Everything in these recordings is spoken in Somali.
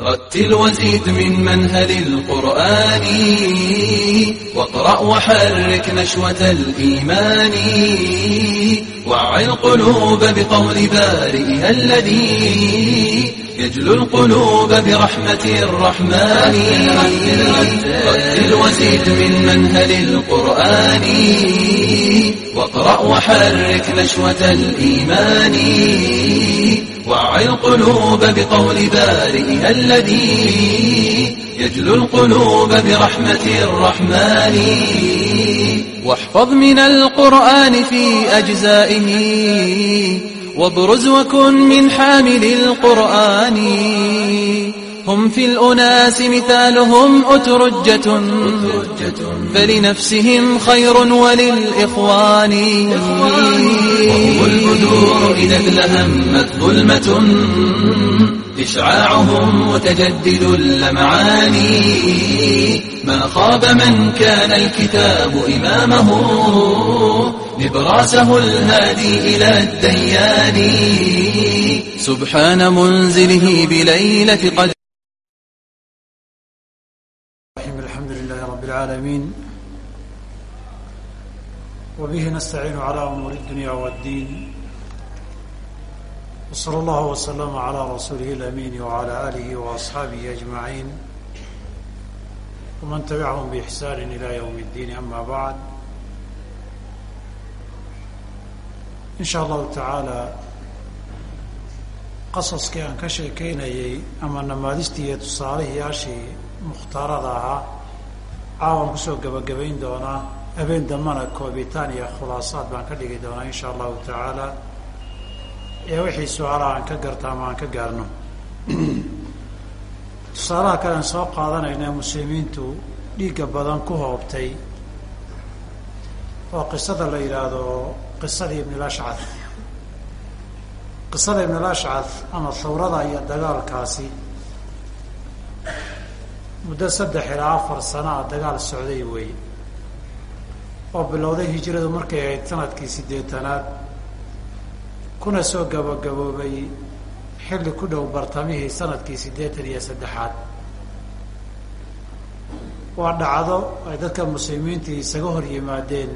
رتل وزيد من منهل القرآن واقرأ وحرك نشوة الإيمان وعي القلوب بقول بارئها الذي يجلو القلوب برحمة الرحمن رتل وزيد من منهل القرآن واقرأ وحرك نشوة الإيمان وضع القلوب بقول بارئها الذي يجلو القلوب برحمة الرحمن واحفظ من القرآن في أجزائه وابرز وكن من حامل القرآن هم في الأناس مثالهم أترجة فلنفسهم خير وللإخوان وهم البدور إذا ازلهمت ظلمة إشعاعهم متجدد اللمعان ما خاب من كان الكتاب إمامه نبراسه الهادي إلى الديان سبحان منزله بليلة قدر العالمين وبه نستعين على أمور الدنيا والدين وصلى الله وسلم على رسوله الأمين وعلى آله وأصحابه أجمعين ومن تبعهم بإحسان إلى يوم الدين أما بعد إن شاء الله تعالى qasaskii aan ka sheekeynayey ama namaadistii iyo tusaalahiyaashii mukhtaarada ahaa caawan ku soo gebagabayn doonaa habeen dambana koobitaan iyo khulaasaad baan ka dhigi doonaa insha allahu tacaala. Ee wixii su'aalaha aan ka garta ama aan ka gaarno. Tusaalaha kale aan soo qaadanayna muslimiintu dhiigga badan ku hoobtay oo qisada la yidhaahdo qisadii ibnilashcad qisada ibnilashcad ama thawrada iyo dagaalkaasi muddo saddex ilaa afar sano a dagaal socday weeye oo bilowday hijradu markay ahayd sannadkii siddeetanaad. kuna soo gabagaboobay xilli ku dhow bartamihii sannadkii siddeetan iyo saddexaad. waa dhacdo ay dadka muslimiintii isaga hor yimaadeen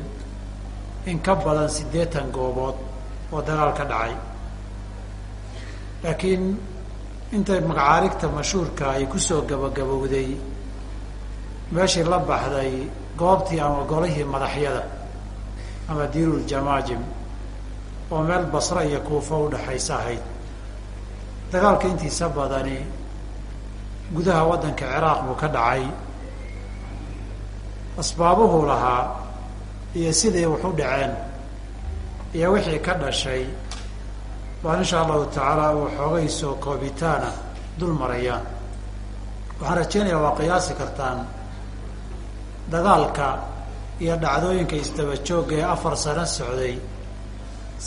in ka badan siddeetan goobood oo dagaal ka dhacay. laakiin intay macaarigta mashhuurka ay ku soo gabagabowday meeshii la baxday goobtii ama golihii madaxyada ama diirul jamaajim oo meel basre iyo kuufo udhaxaysa ahayd. Dagaalka intiisa badani gudaha waddanka ciraaq buu ka dhacay. Asbaabuhu lahaa iyo siday wax u dhaceen iyo wixii ka dhashay baan insha allahu tacaala uu xoogay soo koobitaana dul marayaan waxaan rajeynayaa waa qiyaasi kartaan dagaalka iyo dhacdooyinka isdaba joogga ee afar sano socday.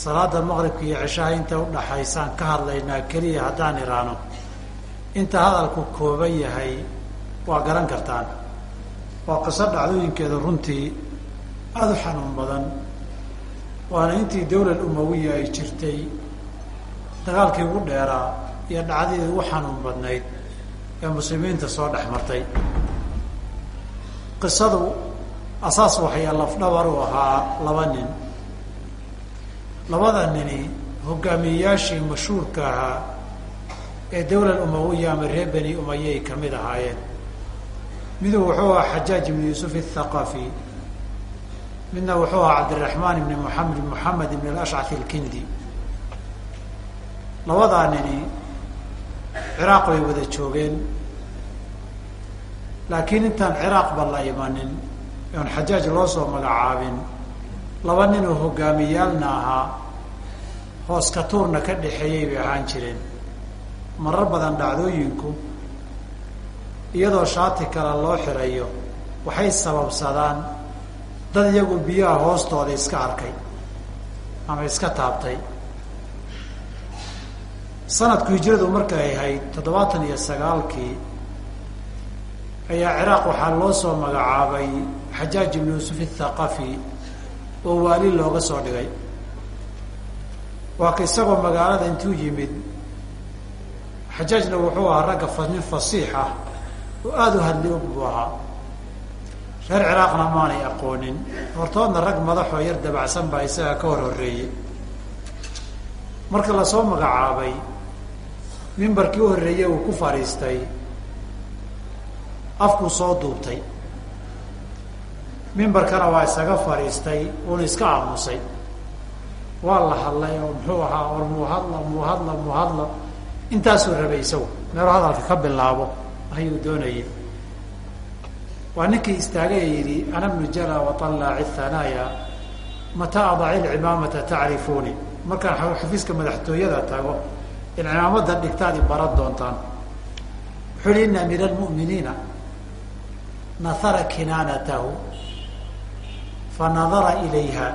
Salaada maqribka iyo ceshaha inta udhaxaysaan ka hadlaynaa keliya haddaan iraano. Inta hadalku kooban yahay waa garan kartaan. Waa qiso dhacdooyinkeeda runtii aada u xanuun badan waana intii dawlad umawiya ay jirtay dagaalkii ugu dheeraa iyo dhacdadii ugu xanuun badnayd ee muslimiinta soo dhex martay. Qisadu asaas waxay lafdhabar u ahaa laba nin. Labada nini hogaamiyeyaashii mashhuurka ahaa ee dawlad umawiya ama reer beni umaye ay ka mid ahaayeen. Miduu wuxuu ahaa xajaaj ibnu yuusuf athaqafi midna wuxuu ahaa cabdiraxmaan ibni muamed moxamed ibn alashcaf ilkindi labadaa nini ciraaq bay wada joogeen. Laakiin intaan ciraaqba la imanin oon xajaaj loo soo magacaabin laba nin oo hogaamiyaalna ahaa hoos ka tuurna ka dhexeeyay bay ahaan jireen. Marar badan dhacdooyinku iyadoo shaati kale loo xirayo waxay sababsadaan dad iyagu biyaha hoostooda iska arkay ama iska taabtay sanadku hijradu markay ahayd toddobaatan iyo sagaalkii ayaa ciraaq waxaa loo soo magacaabay xajaaj ibnu yuusuf athaqafi oo waali looga soo dhigay. Waa ka isagoo magaalada intuu yimid xajaajna wuxuu ahaa ragga nin fasiix ah oo aada u hadli og buu ahaa. Reer ciraaqna maanay aqoonin. Hortoodna rag madaxoo yar dabacsan baa isaga ka hor horreeyey. Marka la soo magacaabay mimbarkii u horreeyey uu ku fadhiistay afkuu soo duubtay. Mimbarkana waa isaga fadhiistay uuna iska aamusay. Waa la hadlay oo muxuu ahaa or muuhadla muuhadla muuhadla intaasuu rabay isagu meelo hadalka ka bilaabo ayuu doonayay. Waa ninkii istaagay yidhi ana bnu jala waطallaaci thanaaya mataa adaci lcimaamata tacrifuuni markaan xafiiska madaxtooyada tago in cimaamada dhigtaad i baran doontaan. Wuxuu hi ina amiira almu'miniina nahara kinaanatahu fanadara ilayha.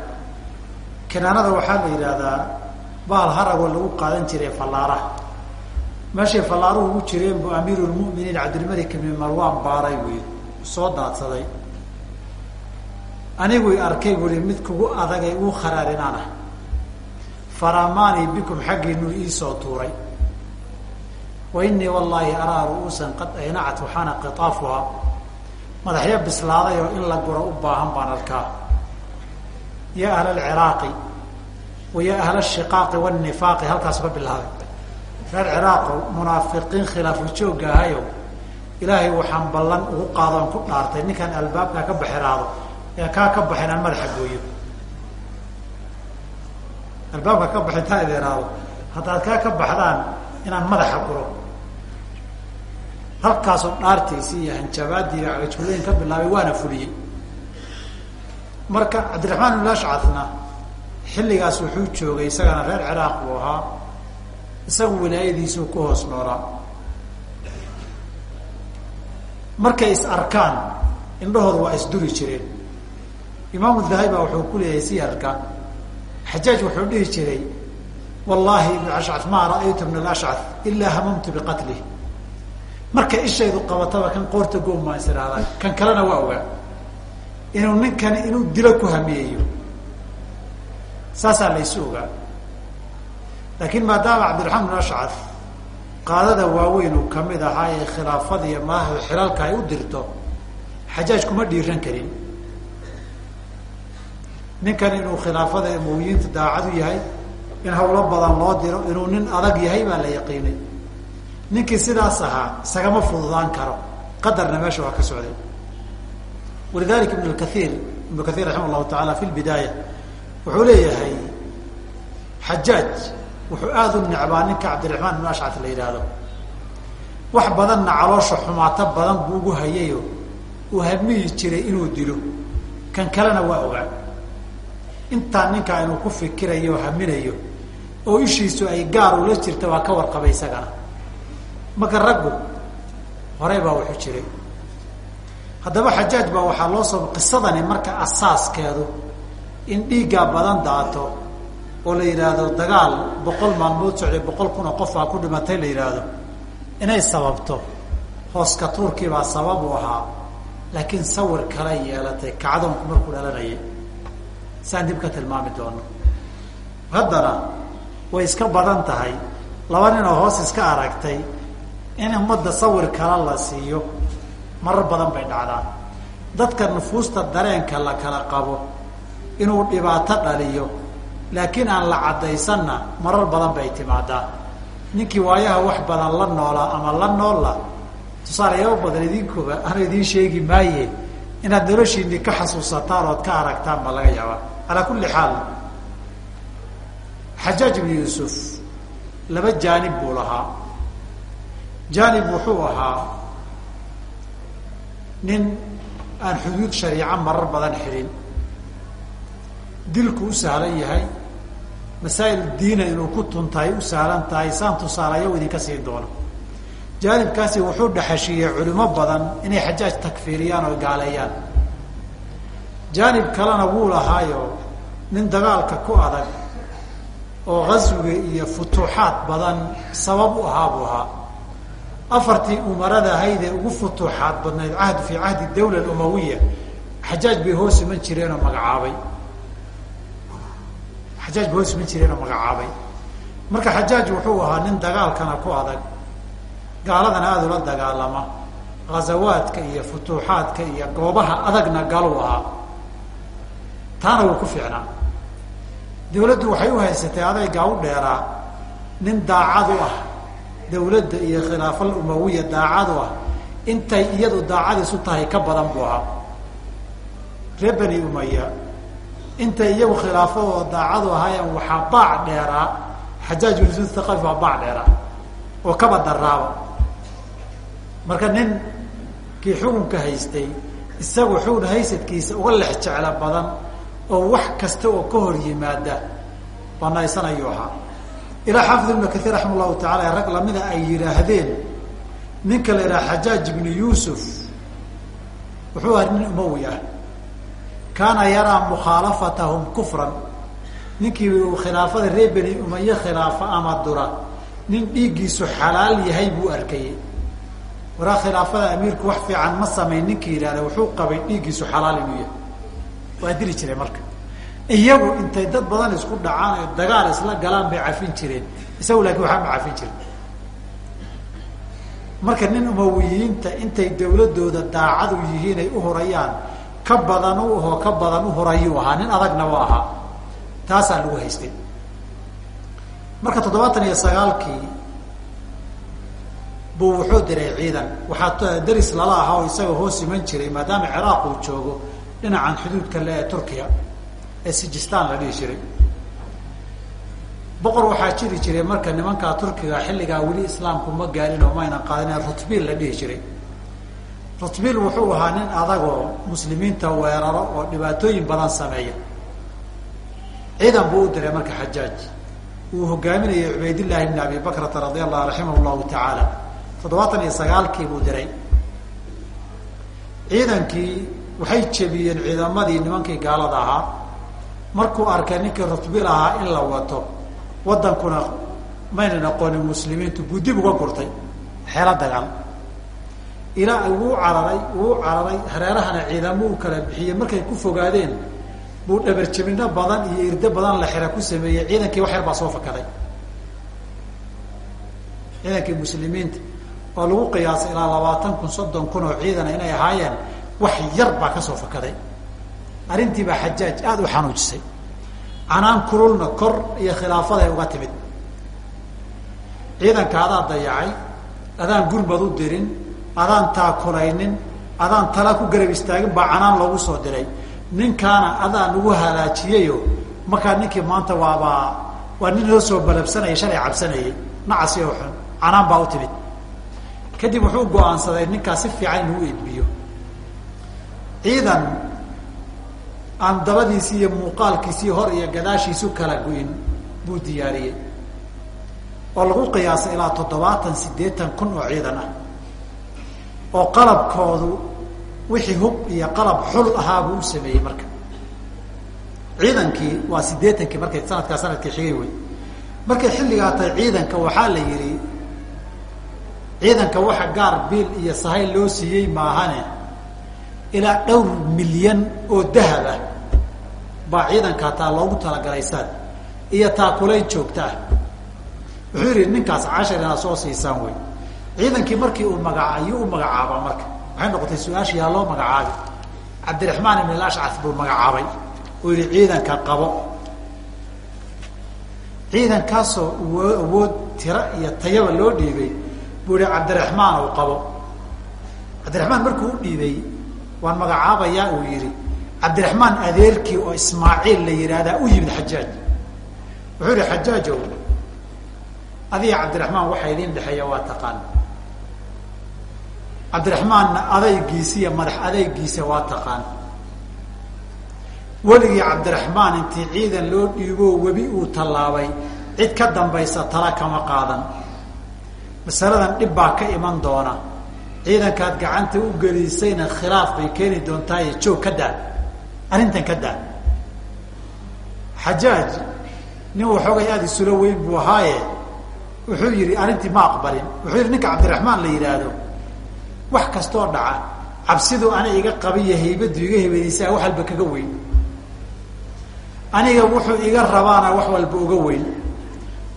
Kinaanada waxaa la yidhaahdaa baal haragoo lagu qaadan jiray fallaaraha. Meeshay fallaaruhu ugu jireen buu amiiru lmu'miniin cabdilmalik ibni marwaan baaray yidhi soo daadsaday. Anigu i arkay buui mid kugu adagay uu kharaarinaan faramaanii bikum xaggiinuu iisoo tuuray. Wa inii wallaahi araa ru'uusan qad aynacat waxaana qitaafuha madaxyo bislaaday oo in la guro u baahan baan arkaa. Ya ahla alciraaqi wa ya ahla ashiqaaqi wanifaaqi halkaasu ka bilaabay reer ciraaqo munaafiqiin khilaafu joogga ahayo ilaahay waxaan ballan ugu qaadoon ku dhaartay ninkaan albaabkaa ka baxiraado ee kaa ka baxin aan madaxa gooyo albaabka ka baxin taa ideeraado haddaad kaa ka baxdaan inaan madaxa guro halkaasoo dhaartiisii iyo hanjabaadiiga cagajulooyin ka bilaabay waana fuliyey. Marka cabdiraxmaan ibn ashcadna xilligaas wuxuu joogay isagana reer ciraaq buu ahaa. Isagu wilaayadiisuu ku hoos noolaa markay is arkaan indhahooda waa isduri jireen. Imaamu dahabi baa wuxuu ku leeyahay siyarka xajaaj wuxuu dhihi jiray wallaahi ibnu ashcad maa ra'aytu ibn alashcad ilaa hamamtu biqatlih markay ishaydu qabataba kan qoorta is ihahdaa kan kalena waa ogaa inuu ninkani inuu dilo ku hamiyeeyo saasaa laysu ogaa laakiin maadaama cabdiraxmaan ibn ashcad qaadada waaweyn uu ka mid ahaa ee khilaafada iyo madaxda xilaalka ay u dirto xajaaj kuma dhiiran karin ninkan inuu khilaafada emowiyiinta daacadu yahay in hawlo badan loo diro inuu nin adag yahay baa la yaqiinay. Ninkii sidaas ahaa isagama fududaan karo. Qadarna meesha waa ka socday. Walidalika ibn kaiir ibnu kaiir raximah llahu taala fi lbidaaya wuxuu leeyahay xajaaj wuxuu aada u necbaa ninka cabdiraxmaan ibn ashcat la yidhaahdo. Wax badanna caloosha xumaato badan buu ugu hayayo. Uu hamiyi jiray inuu dilo. Kan kalena waa ogaa intaa ninkaa inuu ku fikirayo o haminayo oo ishiisu ay gaar ula jirta waa ka warqabay isagana. Marka raggu horey baa wuxuu jiray. Haddaba xajaaj baa waxaa loo soo qisadani marka asaaskeedu in dhiiggaa badan daato oo la yidhaahdo dagaal boqol maalmood socday boqol kun oo qofaa ku dhimatay la yidhaahdo inay sababto. Hooska tuurkiibaa sabab u ahaa laakiin sawir kale yeelatay kacdoonku markuu dhalanayay saan dib ka tilmaami doono? Haddana way iska badan tahay. Laba nin oo hoos iska aragtay in ummadda sawir kale la siiyo. Marar badan bay dhacdaan dadka nufuusta dareenka la kala qabo inuu dhibaato dhaliyo laakiin aan la caddaysanna marar badan bay timaadaa. Ninkii waayaha wax badan la noolaa ama la noolla tusaalayaabo badan idinkuba ana idiin sheegi maaye inaad noloshiini ka xasuusataan ood ka aragtaan baa laga yaabaa calaa kulli xaal xajaaj ibnu yuusuf laba jaanib buu lahaa. Jaanib wuxuu ahaa nin aan xuduud shariico marar badan xidhin dilku u sahlan yahay masaa'il diina inuu ku tuntahay u sahlan tahay saan tusaalayo idinka siin doono. Jaanibkaasi wuxuu dhexeshiiyey culimo badan inay xajaaj takfiiriyaan oo gaaleeyaan jaanib kalena wuu lahaayo nin dagaalka ku adag oo gaswiga iyo futuuxaad badan sabab u ahaa buu ahaa. Afartii umarada ahaydee ugu futuuxaad badnayd cahd fii cahdi dawla umawiya xajaaj bay hoos iman jireenoo magacaabay. Xajaaj bay hoos iman jireenoo magacaabay. Marka xajaaj wuxuu ahaa nin dagaalkana ku adag. Gaaladana aada ula dagaalama. Ghazawaadka iyo futuuxaadka iyo goobaha adagna galuu ahaa. Taana wuu ku fiicnaa dawladdu waxay u haysatay adaygaa u dheeraa nin daacad u ah. Dawladda iyo khilaafal umawiya daacad u ah. Intay iyadu daacadiisu tahay ka badan buu ahaa. Reer bani umaya intay iyagu khilaafadooda daacadu ahaayeen waxaa baac dheeraa xajaaj thaqafi waa baac dheeraa oo kaba daraaba marka nin kii xukunka haystay isagu xugun haysadkiisa uga lex jeclo badan oo wax kasta oo ka hor yimaada banaysanayuu ahaa ilaa xaafid ibnu kaiir raxima llahu tacala rag lamida ay yidhaahdeen ninka la yidhaha xajaaj ibnu yuusuf wuxuu ahaa nin umawi ah. Kaana yaraa mukhaalafatahum kufran. Ninkii khilaafada reer beni umaye khilaafa ama dura nin dhiiggiisu xalaal yahay buu arkayey. Waraa khilaafada amiirku wax fiican ma samayn ninkii yidhahda wuxuu qabay dhiiggiisu xalaal inuu yahay waa dili jiray marka. Iyagu intay dad badan isku dhacaan ee dagaal isla galaan bay cafin jireen. Isagu laakiin waxaa ma cafin jirin. Marka nin umawiyiinta intay dawladooda daacad u yihiin ay uhorayaan ka badan u ahoo ka badan u horayuu ahaa nin adagna u ahaa taasaa lagu haystay. Marka toddobaatan iyo sagaalkii buu wuxuu diray ciidan. Waxaa daris lala ahaa oo isaga hoos iman jiray maadaama ciraaq uu joogo dhinacan xuduudka le ee turkiya ee sijistan la dhihi jiray. Boqor waxaa jiri jiray marka nimankaa turkiga xilligaa weli islaamku ma gaarin oo maynan qaadin rutbil la dhihi jiray. Rutbil wuxuu ahaa nin adagoo muslimiinta weeraro oo dhibaatooyin badan sameeya. Ciidan buu u diray marka xajaaj uu hogaaminayay cubaydillahi bni abi bakrata radi allahu raximah llahu tacaala. Toddobaatan iyo sagaalkii buu diray. Ciidankii waxay jebiyeen ciidamadii nimankii gaalada ahaa. Markuu arkay ninkii rutbil ahaa in la wato wadankuna maynan aqoonin muslimiintu buu dib uga gurtay xeelo dagaal. Ilaa wuu cararay wuu cararay hareerahana ciidamo u kala bixiyey. Markay ku fogaadeen buu dhabarjebino badan iyo irdo badan la xira ku sameeyey. Ciidankii wax yar baa soo fakaday. Ciidankii muslimiinta oo lagu qiyaasay ilaa labaatan kun soddon kun oo ciidana inay ahaayeen wax yar baa ka soo fakaday. Arrintii baa xajaaj aada u xanuujisay. Canaan kululna kor iyo khilaafaday uga timid. Ciidanka adaa dayacay adaan gurmad u dirin adaan taakulaynin adaan tala ku garab istaagin baa canaan loogu soo diray ninkaana adaa nagu halaajiyeyo markaa ninkii maanta waabaa waa nin loo soo balabsanayay shalay cabsanayay. Nacasi oo xun canaan baa u timid. Kadib wuxuu go'aansaday ninkaa si fiican inuu edbiyo ciidan aan dabadiisi iyo muuqaalkiisii hor iyo gadaashiisu kala go-in buu diyaariyey oo lagu qiyaasay ilaa toddobaatan siddeetan kun oo ciidan ah oo qalabkoodu wixii hub iyo qalab xul ahaa buu u sameeyey marka. Ciidankii waa siddeetankii markay sanadkaa sannadkii xigay wey markay xilligaa tahay ciidanka waxaa la yidhi ciidanka waxa gaar biil iyo sahay loo siiyey maahane ilaa dhowr milyan oo dahab ah. Baa ciidanka hataa loogu talagalay saad iyo taakulayn joogta ah. Wuxuu yidhi ninkaas cashar inaad soo siisaan wey ciidankii markii uu magaa ayuu u magacaabaa marka. Waxay noqotay su'aasha yaa loo magacaabi cabdiraxmaan ibn alashcaf buu magacaabay. Uu yihi ciidanka qabo. Ciidankaasoo awood tiro iyo tayaba loo dhiibay buu yihi cabdiraxmaan uu qabo. Cabdiraxmaan markuu u dhiibay waan magacaabayaa uu yihi cabdiraxmaan adeerkii oo ismaaciil la yihahdaa u yimid xajaaj wuxuu yihi xajaajow adiga cabdiraxmaan waxaa idin dhexeeya waa taqaan. Cabdiraxmaanna adaygiisa iyo madax adaygiisa waa taqaan. Weligii cabdiraxmaan intii ciidan loo dhiiboo webi uu tallaabay. Cid ka dambaysa tala kama qaadan. Masaladan dhib baa ka iman doona ciidankaad gacanta u gelisayna khilaaf bay keeni doontaaye joog ka daa arrintan ka daa xajaaj nin waxoogay aada isula weyn buu ahaaye wuxuu yihi arrintii ma aqbalin. Wuxuu yihi ninka cabdiraxmaan la yidhaahdo wax kastoo dhaca cabsidu ana iga qabiyo haybadu iga hebanaysaa wax walba kaga weyn. Aniga wuxuu iga rabaana wax walba uga weyn.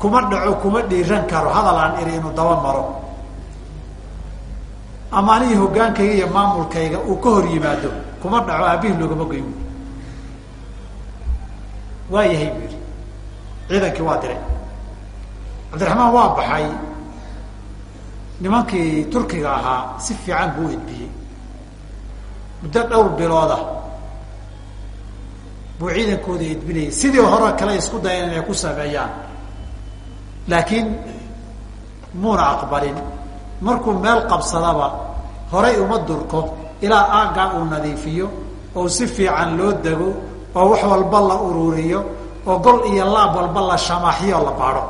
Kuma dhaco kuma dhiiran karo. Hadal aan iri inuu daba maro ama anigii hoggaankayga iyo maamulkayga uu ka hor yimaado kuma dhaco aabihii loogama goyn. Waa yahay bu yihi ciidankii waa diray. Cabdiraxmaan waa baxay. Nimankii turkiga ahaa si fiican buu edbiyey muddo dhowr bilooda buu ciidankooda edbinayay sidii hore kale isku dayan inay ku sameeyaan. Laakiin muuna aqbalin markuu meel qabsadaba horay uma durko ilaa aaggaa uu nadiifiyo oo si fiican loo dego oo wax walba la ururiyo oo gol iyo laab walba la shamaaxiyo la baadho.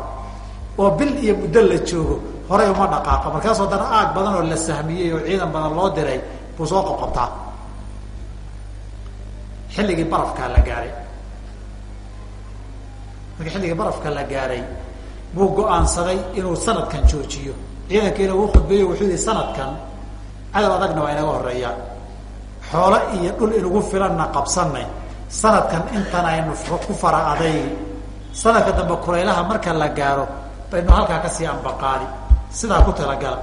Oo bil iyo muddo la joogo horay uma dhaqaaqo. Markaas haddana aag badan oo la sahmiyey oo ciidan badan loo diray buu soo qabqabtaa xilligii barafkaa la gaaray. Markii xilligii barafka la gaaray buu go'aansaday inuu sanadkan joojiyo ciidankiina uu khudbeeyo wuxuu yihi sanadkan cadow adagna waa inaga horeeyaa xoolo iyo dhul inugu filanna qabsanay sanadkan intan aynu ku fara adayg sanadka dambe kulaylaha marka la gaaro baynu halkaa ka sii ambaqaadi sidaa ku talagala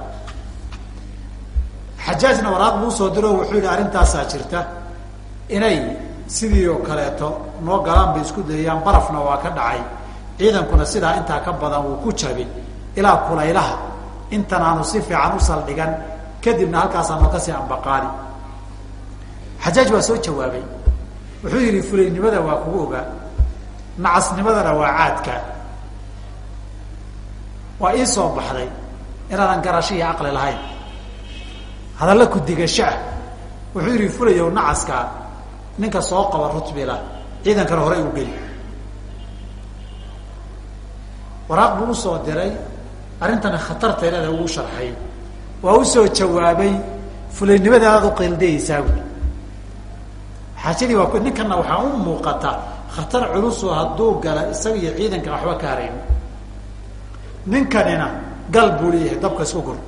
xajaajna waraaq buu soo diro wuxuu yihi arrintaasaa jirta. Inay sidii oo kaleeto noo galaan bay isku dayayaan barafna waa ka dhacay. Ciidankuna sidaa intaa ka badan wuu ku jabi ilaa kulaylaha intan aanu si fiican u saldhigan kadibna halkaasaanu ka sii ambaqaadi xajaaj waa soo jawaabay. Wuxuu yidhi fulaynimada waa kugu ogaa. Nacasnimadana waa caadka. Waa ii soo baxday inaadan garasho iyo caqli lahayn. Hadalla ku digasho ah wuxuu yidhi fulayow nacaskaa ninka soo qaba rutbila ciidankana horey u geli. Waraaq buu u soo diray arrintani khatarteedada ugu sharxay. Waa u soo jawaabay fulaynimada adaad uqildayaysaa buui xaajadii waa ninkana waxaa u muuqata khatar culusoo hadduu gala isaga iyo ciidanka waxba ka harayn. Ninkanina gal buu leeyahay dabka isku gur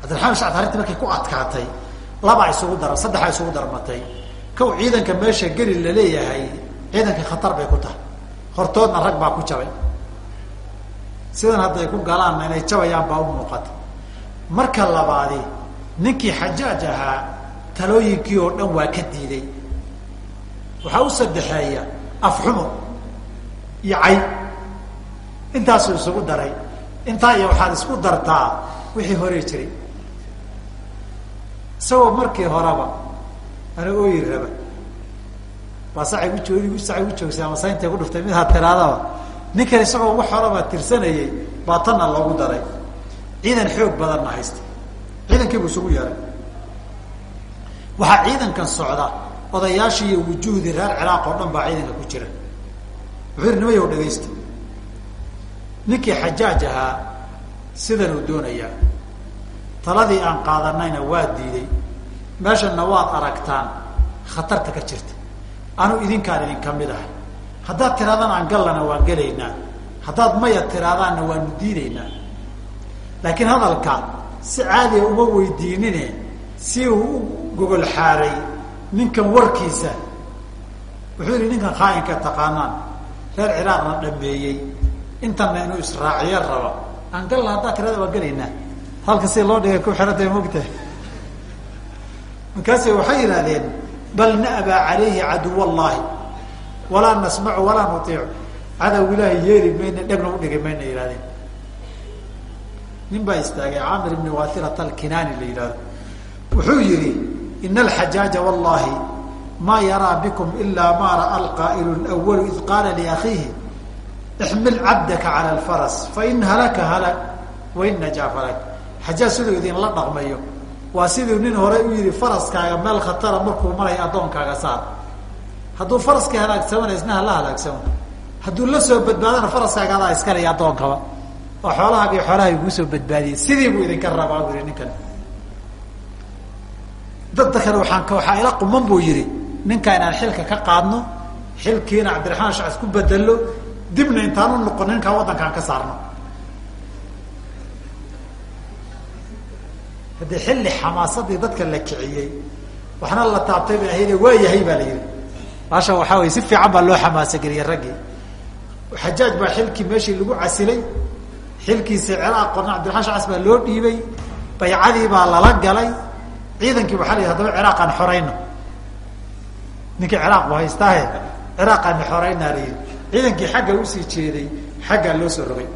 cabdiraxmaan shacad arrintii markay ku adkaatay labaa isugu dar saddexaa isugu darmatay. Kow ciidanka meesha geli la leeyahay ciidankii khatar bay ku tahay. Hortoodna rag baa ku jabay sidan hadday ku galaanna inay jabayaan baa u muuqata. Marka labaadi ninkii xajaaj ahaa talooyinkii oo dhan waa ka diiday waxaa u saddexeeya afxumo iyo cay. Intaasuu isugu daray. Intaa iyo waxaad isku dartaa wixii horey jiray. Isagoo markii horeba ana ooyi raba. Baa sacay ujoog sacay u joogsay ama sayntay ku dhuftay. Mid had tiraadaba ninkan isagoo wax horeba tirsanayay baa tanna loogu daray. Ciidan xoog badanna haysta ciidankii buu isugu yeeray. Waxaa ciidankan socda odayaashii iyo wujuhdii reer ciraaq oo dhan baa ciidanka ku jira. Wuxuu yidhi nimayow dhagaysta. Ninkii xajaaj ahaa sidan uu doonayaa taladii aan qaadanayna waa diiday. Meeshanna waad aragtaan khatarta ka jirta. Anu idinkaan idinka mid ahay haddaad tiraadaan aan gallana waan gelaynaa. Haddaad maya tiraadaanna waanu diidaynaa. Laakiin hadalka si caadiga uma weydiinine si uu u gogol xaaray ninkan warkiisa. Wuxuu yihi ninkan khaayinka taqaanaan reer ciraaqna dhameeyey intanna inuu israaciyo raba aan galla haddaad tirada waan gelaynaa. Halka si loo dhigay ku xirantay mogtahay markaase waxay yidhahdeen bal na'baa calayhi caduw allahi walaa nasmacu walaa nutiicu cadow ilaahay yeeli mayna dhegna udhigi mayna yihahdeen nin baa istaagay caamir ibni wahirat alkinaani la yidhahdo wuxuu yihi ina alxajaaja wallahi maa yaraa bikum ilaa ma ra'a alqaa'ilu lwalu id qaala liakhiihi ixmil cabdaka cala alfaras fain halaka halak wain najaa falak. Xajaaj siduu idinla dhaqmayo. Waa siduu nin hore u yihi faraskaaga meel khatara markuu maraya addoonkaaga saar hadduu faraska halaagsamana isna hala halaagsamo hadduu la soo badbaadana faraskaaga adaa iskalaya addoonkaba oo xoolahaaga kuu soo badbaadiyey. Sidii buu idinka rabaa bu yihi ninkan. Dadda kale waaan waxaa ila quman buu yihi ninka inaan xilka ka qaadno xilkiina cabdiraxmaan shacas ku bedelo dibna intaanu noqon ninkaa waddankaan ka saarno. Haddii xilli xamaasadii dadka la kiciyey waxna la taabtay bay ahayd waa yahay baa la yihi baasha waxaa wey si fiican baa loo xamaasageliyey raggii xajaaj baa xilkii meeshii lagu casilay xilkiisa ciraaq qorna cabdiraxmaan shacas loo dhiibay baycadii baa lala galay ciidankii waxaa la hadaba ciraaqaan xorayno. Ninkii ciraaq bu haystaahe ciraaqaan xoraynaa la yidhi. Ciidankii xagga u sii jeeday xaggaa loo soo rogay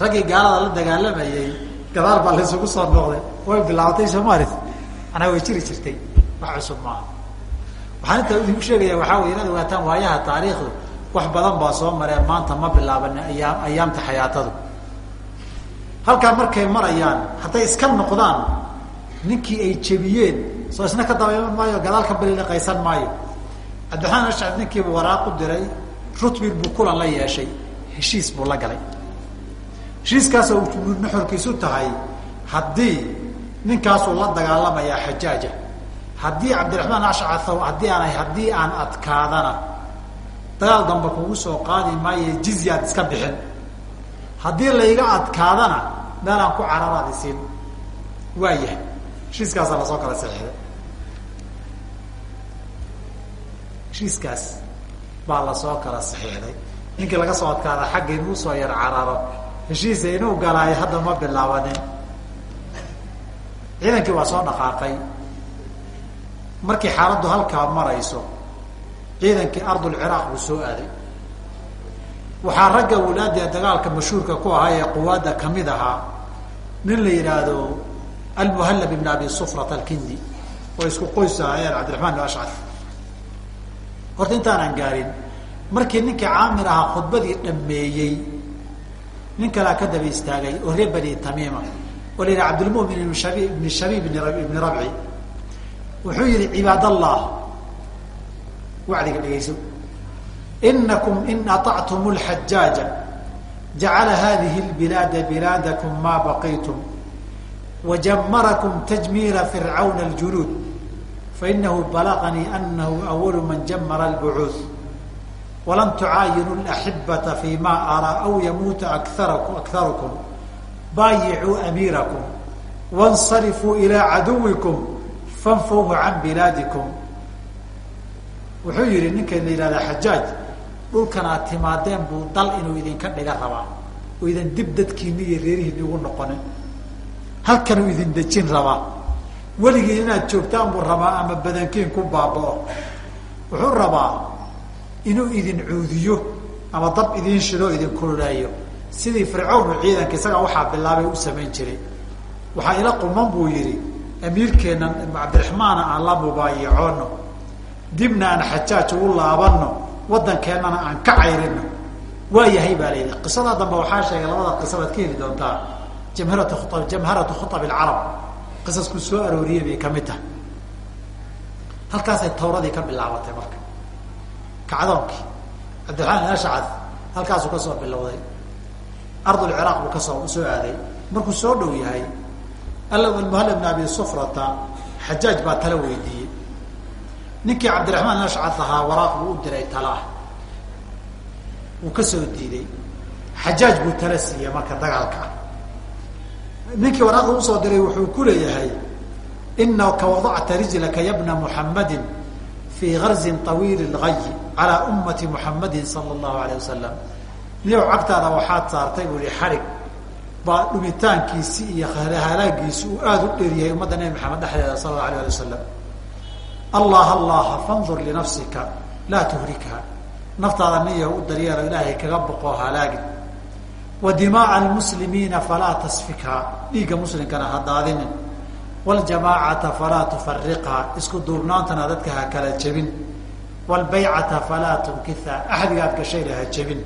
raggii gaalada la dagaalamayay gadaal baa laysugu soo noqday. Way bilaabatay somalit anaa way jiri jirtay wax cusub maaha. Waxaan intaa idinku sheegaya waxaa wey inaad ogaataan waayaha taariikhdu wax badan baa soo mareen maanta ma bilaabanin ayaam ayaamta xayaatadu. Halkaa markay marayaan hadday iska noqdaan ninkii ay jebiyeen soo isna ka daba maayo gadaal ka baliliqaysan maayo. Cabdiraxmaan ashcab ninkiibu waraaq u diray rutbil buu kulan la yeeshay heshiis buu la galay. Heshiiskaasoo nuxurkiisu tahay haddii ninkaasuu la dagaalamayaa xajaaja haddii cabdiraxmaan ashcathow haddii aanay haddii aan adkaadana dagaal damba kugu soo qaadi maayo jizyaad iska bixin. Haddii layga adkaadana meelaan ku cararaad isiin. Waayahay heshiiskaasaa la soo kala saxiixday heshiiskaas baa la soo kala saxiixday ninkii laga soo adkaada xagga inuu soo yar cararo heshiisa inuu galaayo hadda ma bilaabanin. Ciidankii waa soo dhaqaaqay markii xaaladdu halkaa marayso ciidankii ardulciraaq buu soo aaday. Waxaa ragga walaadee dagaalka mashhuurka ku ahaa ee quwaadda ka mid ahaa nin la yidhaahdo almuhallab ibn abi sufrat alkindi oo isku qoys ahaayeen cabdiraxmaan bin ashcar horta intaanan gaarin markii ninkii caamir ahaa khudbadii dhameeyey nin kalaa ka daba istaagay oo reer bani tamiima oo la yidhaha cabdilmumin ibn ibn shabiib ibni rabci wuxuu yihi cibaadallah. Wacdiga dhegayso. Inakum in aactum lxajaaja jacala hadihi bilaada bilaadakum maa baqiitum wajamarakum tajmiira fircawna aljunuud fainahu balaganii anahu awalu man jamara lbucuud walam tucaayinu laxibata fi ma araa aw yamuuta akaraku baayicuu amiirakum wansarifuu ilaa caduwikum fanfuhu can bilaadikum. Wuxuu yihi ninka la yihahda xajaaj dhulkan aad timaadeen buu dal inuu idinka dhiga rabaa. Oo idan dib dadkiini iyo reerihiini ugu noqonin halkanuu idin dejin rabaa. Weligii inaad joogtaan buu rabaa ama badankiin ku baaba'o wuxuu rabaa inuu idin cuudiyo ama dab idin shido idin kululeeyo sidii fircawnu ciidanka isaga waxaa bilaabay u samayn jiray. Waxaa ila quman buu yihi amiirkeennan cabdiraxmaana aan la mubaayicoono dibna aan xajaaj ugu laabano waddankeennana aan ka cayrino. Waa yahay baa layidhi qisada dambe waxaa sheegay labada qisa baad ka heli doontaa. Jamhiratu khuab jamharatu khuab alcarab. Qisasku soo arooriyey bay ka mid tahay. Halkaasay tawradii ka bilaabatay marka. Kacdoonkii. Cabdiraxmaan ashcad halkaasuu ka soo bilowday. Ardulciraaq buu ka soo soo aaday. Markuu soo dhow yahay almhal bn abi sufrata xajaaj baa tala weydiiyey. Ninkii cabdiraxmaan ashcad lahaa waraaq buu u diray talaa wuu ka soo diiday. Xajaaj buu tala siiyey marka dagaalka. Ninkii waraaqda u soo diray wuxuu ku leeyahay inaka wadacta rijlaka yabna muxamadin fii garzin awiil اgayi calaa ummati muxamadin sala اllahu alayh wasalam niyow cagtaada waxaad saartay buu yihi xarig baa dhumitaankiisi iyo halaagiisi uu aada u dheryahay ummadda nebi maxamed dhexdeeda sala allahu alayh ali wasalam allah allaha fandur linafsika laa tuhrikha naftaada niya u daryeelo ilaahay kaga boqo halaagin. Wa dimaaa almuslimiina falaa tasfikha dhiigga muslimkana ha daadinin. Waljamaacata falaa tufariqha isku duubnaantana dadka ha kala jebin. Wlbaycata falaa tunkitha axdigaad gashayna ha jebin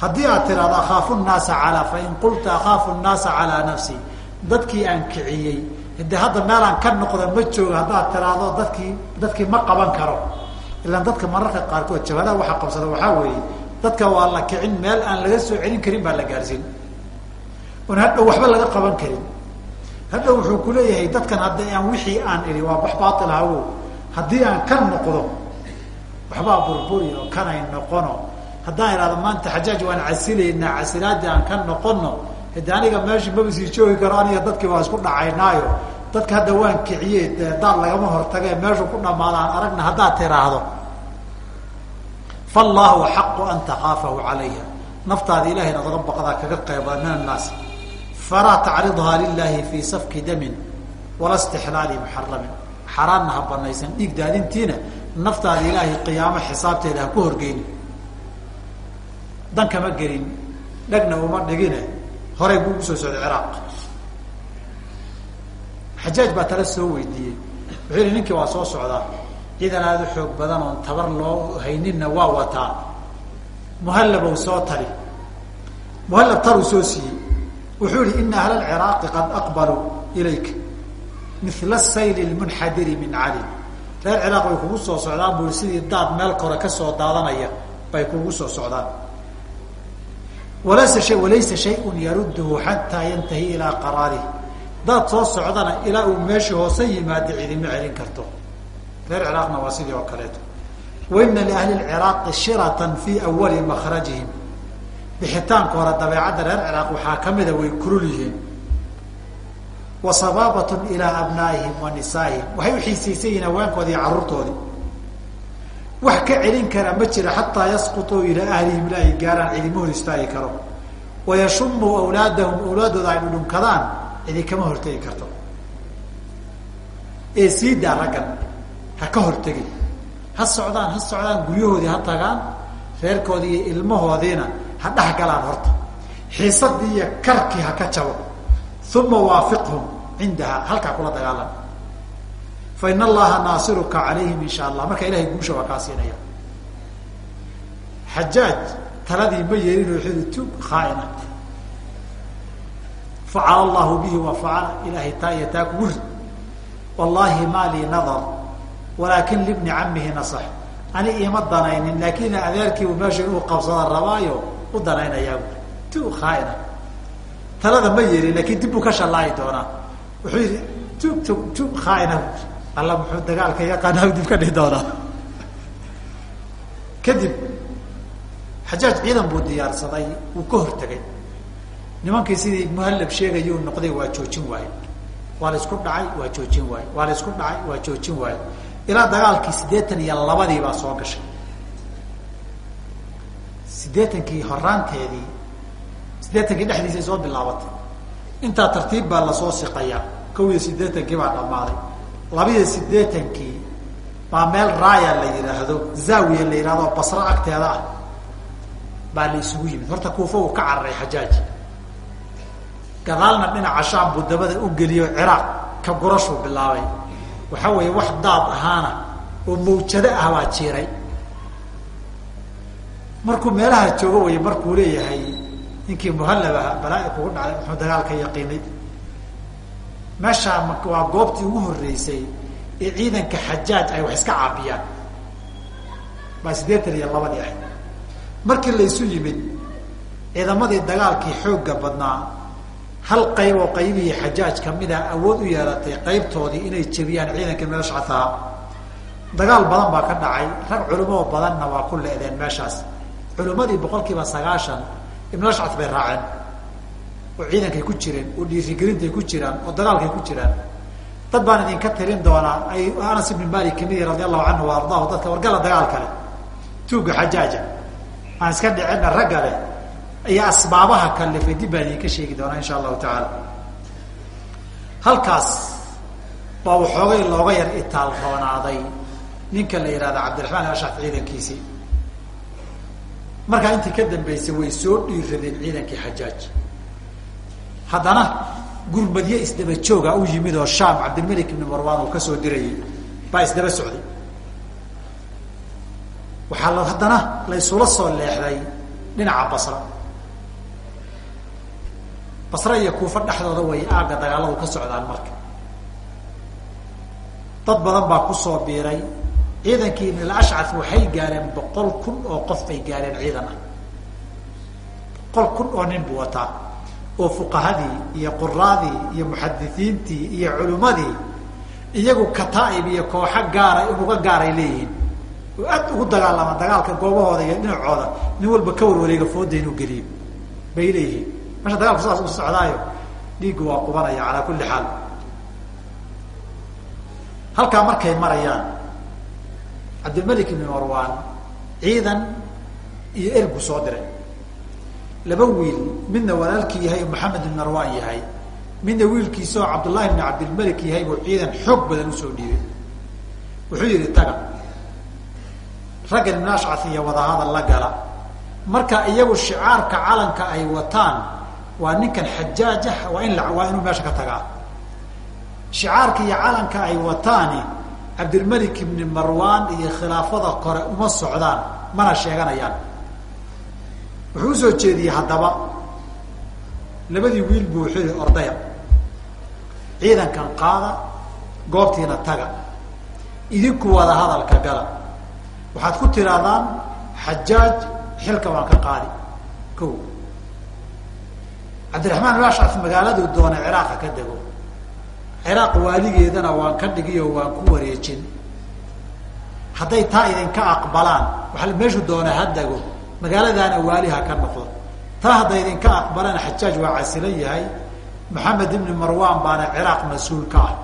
haddii aad tiraado akhaafu naasa alaa fain qulta akhaafu naasa calaa nafsi. Dadkii aan kiciyey de hadda meelaan ka noqda ma joogo haddaad tiraado dadkii dadkii ma qaban karo. Ilaan dadka mararka qaarkood jabadaha waxaa qabsada waxaa weeye dadka waa la kicin meel aan laga soo celin karin baa la gaarsiin. Oon hadhow waxba laga qaban karin. Hadhow wuxuu kuleeyahay dadkan hadda aan wixii aan idhi waa wax baail hawo. Haddii aan ka noqdo waxbaa burburi oo kanay noqono haddaan idhahdo maanta xajaaj waan casilaynaa casilaadii aan ka noqono hade aniga meeshii maba sii joogi karo aniga dadkii waa isku dhacaynaayo. Dadka hadda waan kiciye dee daad lagama hortagee meeshuu ku dhamaada aragna haddaad tiraahdo fallaahu axaqu an takaafahu calayha naftaada ilahay inaad baqdaa kaga qaybaad min annaas falaa tacriضhaa lilahi fii safki damin wala stixlaali muxaramin xaaraanna ha banaysan dhiig naftaada ilaahay qiyaamo xisaabteeda ha ku horgeyni dan kama gelin. Dhegna uma dhigine. Horay buu ugu soo socday ciraaq. Xajaaj baa tala soo weydiiyey. Wuxuu yihi ninkii waa soo socdaa. Ciidan aada u xoog badan oon tabar loo hayninna waa wataa. Muhallabow soo tali muhallab taluu soo siiyey. Wuxuu yihi ina ahla alciraaqi qad aqbaluu ilayka mila sayl lmunxadiri min cali reer ciraaq way kugu soo socdaan bui sidii daad meel kore ka soo daadanaya bay kugu soo socdaan shay walaysa shayun yarudduhu xataa yantahi ilaa qaraarih daad soo socdana ilaa uu meesha hoose yimaado cidima celin karto. Reer ciraaqna waa sidii oo kaleeto. Waina liahli lciraaqi shiratan fii awali makrajihim bixitaanka hore dabeecadda reer ciraaq waxaa kamida way kulul yihiin. Wa sabaabatun ilaa abnaa'ihim wa nisaa'ihim. Waxay uxiisaysan yihiin haweenkoodi iyo carruurtoodii wax ka celin kara ma jira xataa yasqutuu ilaa ahlihim ilaa ay gaaraan cidimahooda istaagi karo. Wayashumuu awlaadahum awlaadooda ay dhudhunkadaan cidi kama hortegi karto. Ee sii daa raggan ha ka hortegin ha socdaan ha socdaan guryahoodii ha tagaan reerkoodii iyo ilmahoodiina ha dhex galaan horta. Xiisadii iyo karkii ha ka jabo. Uma waafiqhum cindaha halkaa kula dagaalan fa in allaha naasiruka calayhim in allah marka ilahay guusha waa kaa siinaya xajaaj taladii ma yeelin wuxuu tug khaaina facala allahu bihi wa facala ilahay taa iyo taa kugu rid wallahi ma lii nadar walaakin libni camihi nasax ani ima danaynin laakin adeerkiibu meesha inuu qabsada rabaayo u danaynayaa tu khaaina talada ma yeelin laakin dib ka shallaayi doonaa wuxuu yihi tug tug tug khaaina alla muxuu dagaalka yaqaana dib ka dhihi doonaa? Kadib xajaaj ciidan buu diyaarsaday wuu ka hortegay nimankii sidii muhallab sheegayuu noqday waa joojin waaye. Waa la isku dhacay waa joojin waaye. Waa la isku dhacay waa joojin waaye. Ilaa dagaalkii siddeetan iyo labadii baa soo gashay. Siddeetankii horaanteedii siddeetankii dhexdiisay soo bilaabatay. Intaa tartiib baa la soo siqayaa. Kow iyo siddeetankii baa dhammaaday labiyo siddeetankii baa meel raaya la yidhaahdo zaawiya la yidhahdo basro agteeda ah baa la isugu yimid. Horta kuufa uu ka cararay xajaaj. Gadaalna dhinaca shaam buu dabada u geliyo ciraaq ka gurashuu bilaabay. Waxa weeye wax daad ahaana oo mawjado ah baa jiiray. Markuu meelaha joogo way markuu leeyahay ninkii muhallab aha balaa kugu dhacday muxuu dagaalka yaqiinay meeshaa waa goobtii ugu horreysay ee ciidanka xajaaj ay wax iska caabiyaan. Baa siddeetan iyo labadii ahayd markii laysu yimid ciidamadii dagaalkii xoogga badnaa hal qayb oo qaybihii xajaaj kamida awood u yeelatay qaybtoodii inay jebiyaan ciidankii meeshcataha dagaal badan baa ka dhacay rag culimo badanna waa ku leedeen meeshaas. Culimmadii boqol kiiba sagaashan ibnashcat bay raaceen oo ciidankay ku jireen oo dhiirigelintay ku jiraan oo dagaalkay ku jiraan. Dad baan idinka tirin doonaa ay anas ibn malik ka mid yahi radi allahu canhu ardaahu dadka wargala dagaal kale. Tuuga xajaaja aan iska dhicina ragga leh iyo asbaabaha kalifay dib baan idinka sheegi doonaa insha allahu tacaala. Halkaas baa waxoogay looga yar itaal roonaaday. Ninka la yihahda cabdiraxmaan ashcaf ciidankiisii markaa intii ka dambeysay way soo dhiiradeen ciidankii xajaaj haddana gurmadyo isdaba jooga u yimid oo shaam cabdilmalik ibni marwan uu ka soo dirayay baa isdaba socday. Waxaa la haddana laysula soo leexday dhinaca basra. Basre iyo kuufa dhexdooda way aagga dagaaladu ka socdaan marka. Dad badan baa ku soo biiray ciidankii ibn alashcaf waxay gaareen boqol kun oo qof bay gaareen ciidan ah boqol kun oo nin buu wataa oo fuqahadii iyo quraadii iyo muxadisiintii iyo culimmadii iyagu kataaib iyo kooxo gaara uga gaaray leeyihiin. Oo aad ugu dagaalama dagaalka goobahooda iyo dhinacooda. Nin walba ka warwareega fooda inuu geliyo. Bay leeyihiin. Mesha dagaalku sidaas u socdaayo dhiiggu waa qubanaya calaa kulli xaal. Halkaa markay marayaan cabdilmalik ibni marwan ciidan iyo ergu soo diray laba wiil midna walaalkii yahay maxamed ibn marwan yahay. Midna wiilkiisa oo cabdullahi bn cabdilmalik yahay buu ciidan xoog badan u soo dhiibay. Wuxuu yihi taga raggan ibn ashcaf iyo wadahadal la gala. Marka iyagu shicaarka calanka ay wataan waa ninkan xajaajah waa in waa inuu meesha ka tagaa. Shicaarka iyo calanka ay wataani cabdilmalik ibni marwan iyo khilaafada kore uma socdaan mana sheeganayaan wuxuu u soo jeediyey haddaba. Labadii wiil buu ordaya ciidankan qaada goobtiina taga. Idinku wada hadalka gala. Waxaad ku tirahdaan xajaaj xilka waan ka qaadi. Ko cabdiraxmaan alashcaf magaaladuu doonay ciraaqa ka dego. Ciraaq waaligeedana waan ka dhigiyo waan ku wareejin. Hadday taa idinka aqbalaan waa meeshuu doona ha dego magaaladaana waali ha ka noqdo. Taa hadday idinka aqbalaan xajaaj waa casilan yahay. Maxamed ibni marwan baana ciraaq mas'uul ka ah.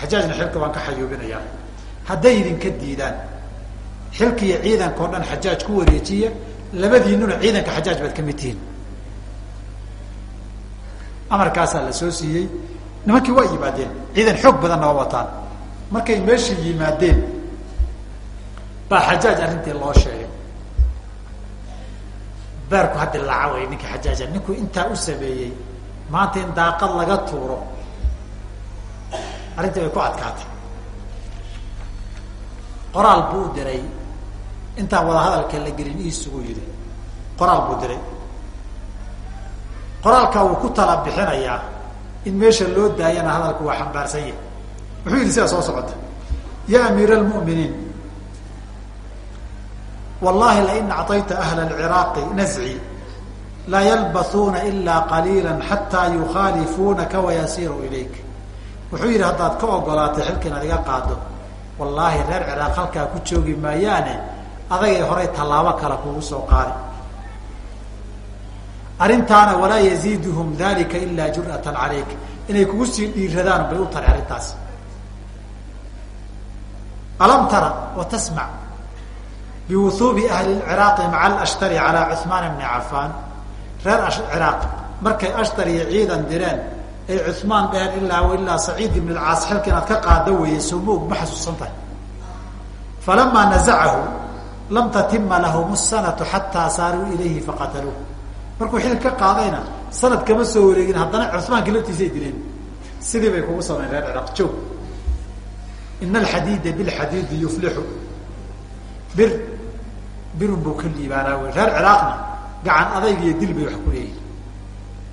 Xajaajna xilka waan ka xayuubinaya hadday idinka diidaan xilka iyo ciidanka o dhan xajaaj ku wareejiya labadiinuna ciidanka xajaaj baad ka mid tihiin. Amarkaasaa la soo siiyey. Nimankii waa yimaadeen ciidan xoog badanna waa wataan. Markay meesha yimaadeen baa xajaaj arrintii loo sheegay. Beerku haddi laca way ninkii xajaaja ninkuu intaa u sameeyey maanta in daaqad laga tuuro arrintii bay ku adkaatay. Qoraal buu diray. Intaan wada hadalka la gelin iisugu yidhi. Qoraal buu diray. Qoraalkaa wuu ku tala bixinayaa. In meesha loo daayana hadalku waa xambaarsan yahay. Wuxuu yidhi sidaa soo socota. Ya amiira almu'miniin wallahi lain acطayta ahla اlciraaqi nazci laa yalbathuuna ilaa qaliila xataa yukhaalifuunaka wayasiiruu ilayk. Wuxuu yidhi haddaad ka ogolaatay xilka inaad iga qaado wallaahi reer ciraaq halkaa ku joogi maayaane adagay horay tallaabo kale kugu soo qaadi. Arrintaana walaa yaziiduhum dalika ilaa jur'atan calayk. Inay kugu sii dhiiradaan bay u taray arrintaas. Alam biwuhuubi ahli ciraaqi maca alashtari calaa cuhmaan bni cafaan reer ciraaq markay ashtariya ciidan direen ay cuhmaan dheheen ilaa ilaa saciid ibn alcaas xilka ka qaado weeye somoog ma xasuusan tahay falamaa nazacahu lam tatima lahum sanatu xataa saaruu ilayhi faqataluuh markuu xil ka qaadayna sanad kama soo wareegin haddana cuhmaanka laftiisay dileen sidii bay kugu samayn reer ciraaq joog ina alxadiida bilxadiidi yuflixu bir birun buu ka liibaanaa wey reer ciraaqna gacan adayg iyo dil bay wax ku leeyihiin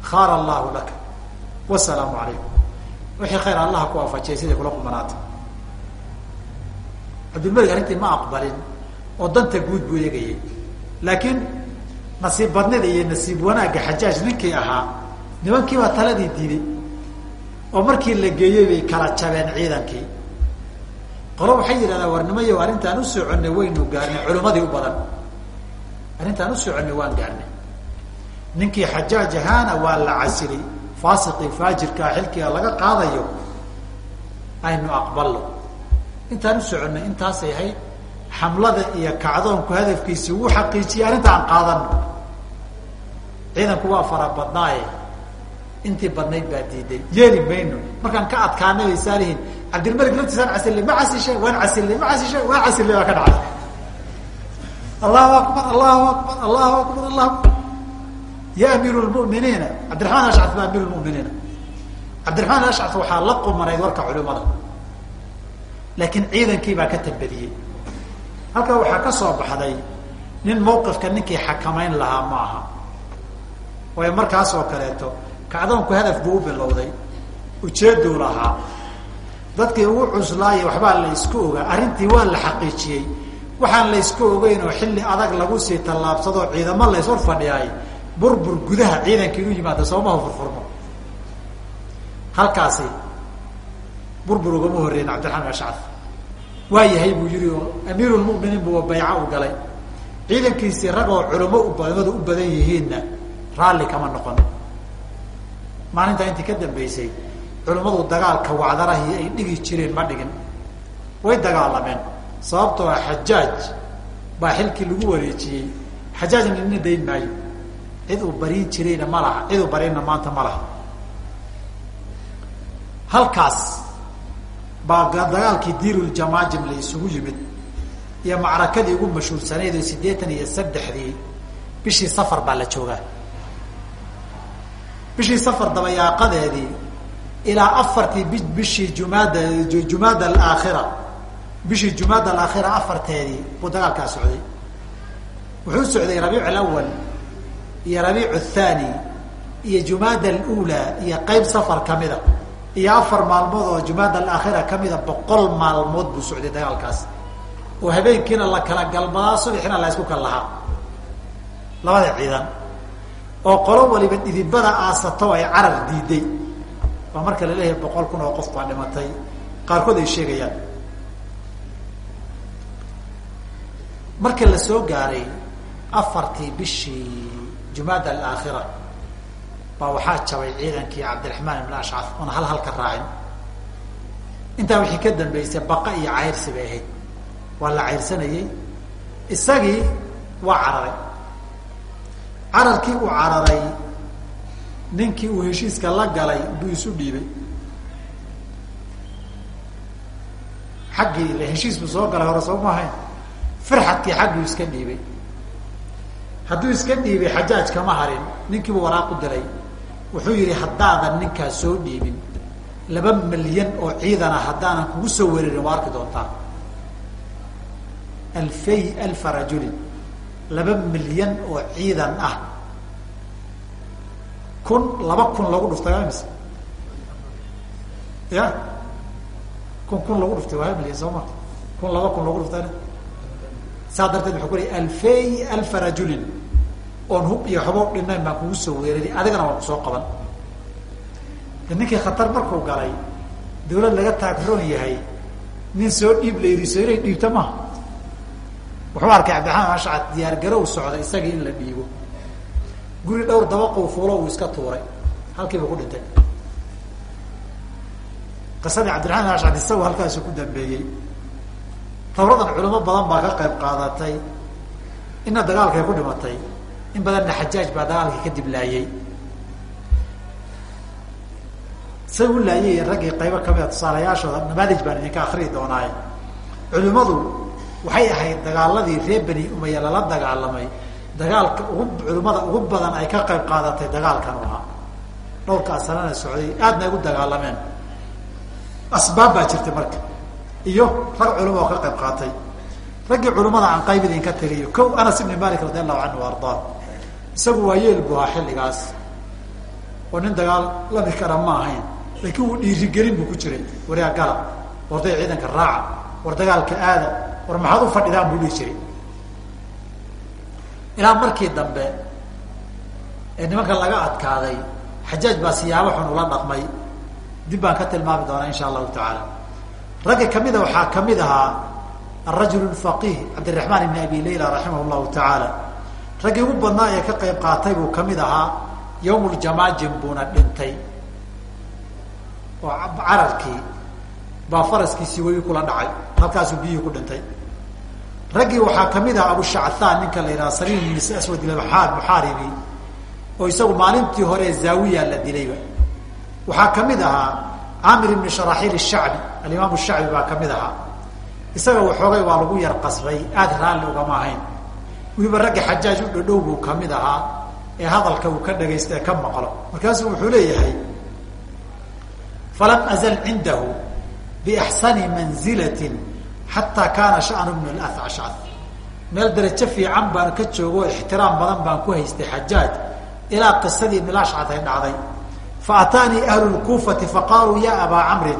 khaara allahu laka. Wasalaamu calaykum. Wixii khayr allaha ku waafajiyay siday kula qumanaata cabdilmalik arrintii ma aqbalin oo danta guud buu eegayay. Laakiin nasiib badnida iyo nasiib wanaagga xajaaj ninkii ahaa nimankiibaa taladii diiday oo markii la geeyey bay kala jabeen ciidankii qolo waxay yidhahdaan warnimayo arrintaan u soconnay waynu gaarnay culimmadii u badan. Arrintaan u soconnay waan gaarnay. Ninkii xajaaj ahaana waa la casilay. Faasiqii faajirkaa xilkiga laga qaadayo aynu aqbalno. Intaan u soconnay intaasay ahayd xamlada iyo kacdoonku hadafkiisi wuu xaqiijiyay arrinta aan qaadano ciidanku waa fara badnaaye intii badnayd baa diiday. Yeeli mayno markaan ka adkaanay bay saalihiin cabdilmalik laftiisaan casilnay ma casishay waan casilnay ma casishay waan casilnay baa ka dhacay. Allahu akbar allahu akbar allahu akbar allahu akbar. Ya amiir lmuminiina cabdiraxmaan ashcaf baa amiir lmuminiina cabdiraxmaan ashcaf waxaa la qumanayd warka culimada laakiin ciidankii baa ka tambadiyey halkaa waxaa ka soo baxday nin mawqifka ninkii xakamayn lahaa ma aha waayo markaas kaleeto kacdoonku hadaf buu u bilowday. Ujeeduu lahaa. Dadkii ugu cuslaaya waxbaa la isku ogaa. Arrintii waa la xaqiijiyey. Waxaan la isku ogeyn oo xilli adag lagu sii tallaabsadoo ciidamo la ishor fadhiyaay. Burbur gudaha ciidankii u yimaada soomaha furfurmo halkaasi burbur ugama horreyn cabdiraxmaan ashcaf waa yahay buu yihi oo amiirulmuminiin buu bayca u galay. Ciidankiisii rag oo culamo ubadamadu u badan yihiinna raalli kama noqon maalintaa intii ka dambeysay culimmadu dagaalka wacdarahii ay dhigi jireen ma dhigin. Way dagaalameen. Sababtoo ah xajaaj baa xilkii lagu wareejiyey. Xajaajna nina dayn maayo. Cid uu barin jirayna ma laha. Cid uu barinna maanta ma laha. Halkaas baa dagaalkii diiruljamaajim la isugu yimid iyo macrakadii ugu mashhuursanayd oo siddeetan iyo saddexdii bishii safar baa la joogaa bishii safar dabayaaqadeedii ilaa afartii bi bishii jumaada jumaada alaakhira bishii jumaada alaakhira afarteedii buu dagaalkaa socday. Wuxuu socday rabiic alawal iyo rabiic athani iyo jumaada alula iyo qeyb safar kamida iyo afar maalmood oo jumaada alaakhira kamida boqol maalmood buu socday dagaalkaas. Oo habeenkiina la kala galmadaa subaxina la isku kal lahaa. Labada ciidan oo qolo waliba dhidibada aasato ay carar diiday. Waa marka la leeyahay boqol kun oo qof baa dhimatay. Qaarkood ay sheegayaan. Marka la soo gaaray afartii bishii jumaada alaakhira baa waxaa jabay ciidankii cabdiraxmaan ibn ashcaf oona hal hal ka raacin. Intaa wixii ka dambeysay baqa iyo cayrsi bay ahayd. Waa la cayrsanayey isagii waa cararay cararkii uu cararay ninkii uu heshiiska la galay buu isu dhiibay. Xaggii heshiis buu soo galay hore soo maahayn firxadkii xagguu iska dhiibay. Hadduu iska dhiibay xajaaj kama harin. Ninkiibuu waraaq u diray wuxuu yihi haddaadan ninkaas soo dhiibin. Laba milyan oo ciidana haddaanan kugu soo weerarin waa arki doontaa. Alfay alfa rajulin laba milyan oo ciidan ah. Kun laba kun lagu dhuftay waa mise ya? Kun kun lagu dhuftay waa milyan soo ma kun laba kun lagu dhuftayna? Saa darteed wuxuu ku leey alfay alfa rajulin oon hub iyo xobo dhinayn baan kugu soo weerari adigana waan ku soo qaban. Ninkii khatar markuu galay dawlad laga taagroon yahay nin soo dhiib la yidhi soo inay dhiibta maha wuxuu arkay cabdiraxmaan ashcad diyaar garow socda isagii in la dhiibo. Guri dhowr dabaquu fuulo uu iska tuuray. Halkiiba ku dhintay. Qisadii cabdiraxmaan ashcad isagu halkaasu ku dambeeyey. Tawradan culimo badan baa ka qayb qaadatay. Ina dagaalkay ku dhimatay. In badanna xajaaj baa dagaalkii kadib laayey say u laayay raggii qaybo kamida tusaalayaashooda namaadij baan idinka akriyi doonaaye. Culimadu waxay ahayd dagaaladii reer beni umaya lala dagaalamay. Dagaalka ugu culimmada ugu badan ay ka qayb qaadatay dagaalkan ahaa. Dhowrkaa sanana socday aadna ugu dagaalameen. Asbaab baa jirta marka. Iyo rag culimo oo ka qayb qaatay. Raggii culimmada aan qayb idinka tiriyo ko anas ibni malik radi allahu canhu ardaa isagu waa yeel bu ahaa xilligaas. Oo nin dagaal lami kara ma ahayn. Laakiin wuu dhiirigelin buu ku jiray. Waryaa gala warday ciidanka raaca. War dagaalka aada war maxaad u fadhidaan buu dhihi jiray. Ilaa markii dambe ee nimanka laga adkaaday xajaaj baa siyaabo xun ula dhaqmay. Dib baan ka tilmaami doonaa insha allahu tacaala. Ragga kamida waxaa ka mid ahaa arajul faqih cabdiraxmaan ibni abi layla raximah llahu tacaala. Raggii ugu badnaa ee ka qayb qaatay buu ka mid ahaa yawm ljamaajim buuna dhintay. Oo cararkii baa faraskiisii webi kula dhacay halkaasuu biyihii ku dhintay. Raggii waxaa ka mid ah abushacthaan ninka la yidhaha saliim ibn aswad muxaaribi oo isagu maalintii hore zaawiya la dilayba waxaa ka mid ahaa camir ibni sharaxiil shacbi alimaam shacbi baa ka mid ahaa. Isaga waxoogay waa lagu yar qasbay aada raalli ugama ahayn. Weliba ragga xajaaj u dhodhow buu ka mid ahaa ee hadalka uu ka dhagaysta ee ka maqlo. Markaasuu wuxuu leeyahay falam azal cindahu biaxsani manzilatin xataa kaana shanu bnu lashcad meel darajo fiican baan ka joogo ixtiraam badan baan ku haystay xajaaj ilaa qisadii ibn ashcad ay dhacday fa ataanii ahlu lkuufati faqaaluu ya abaa camrin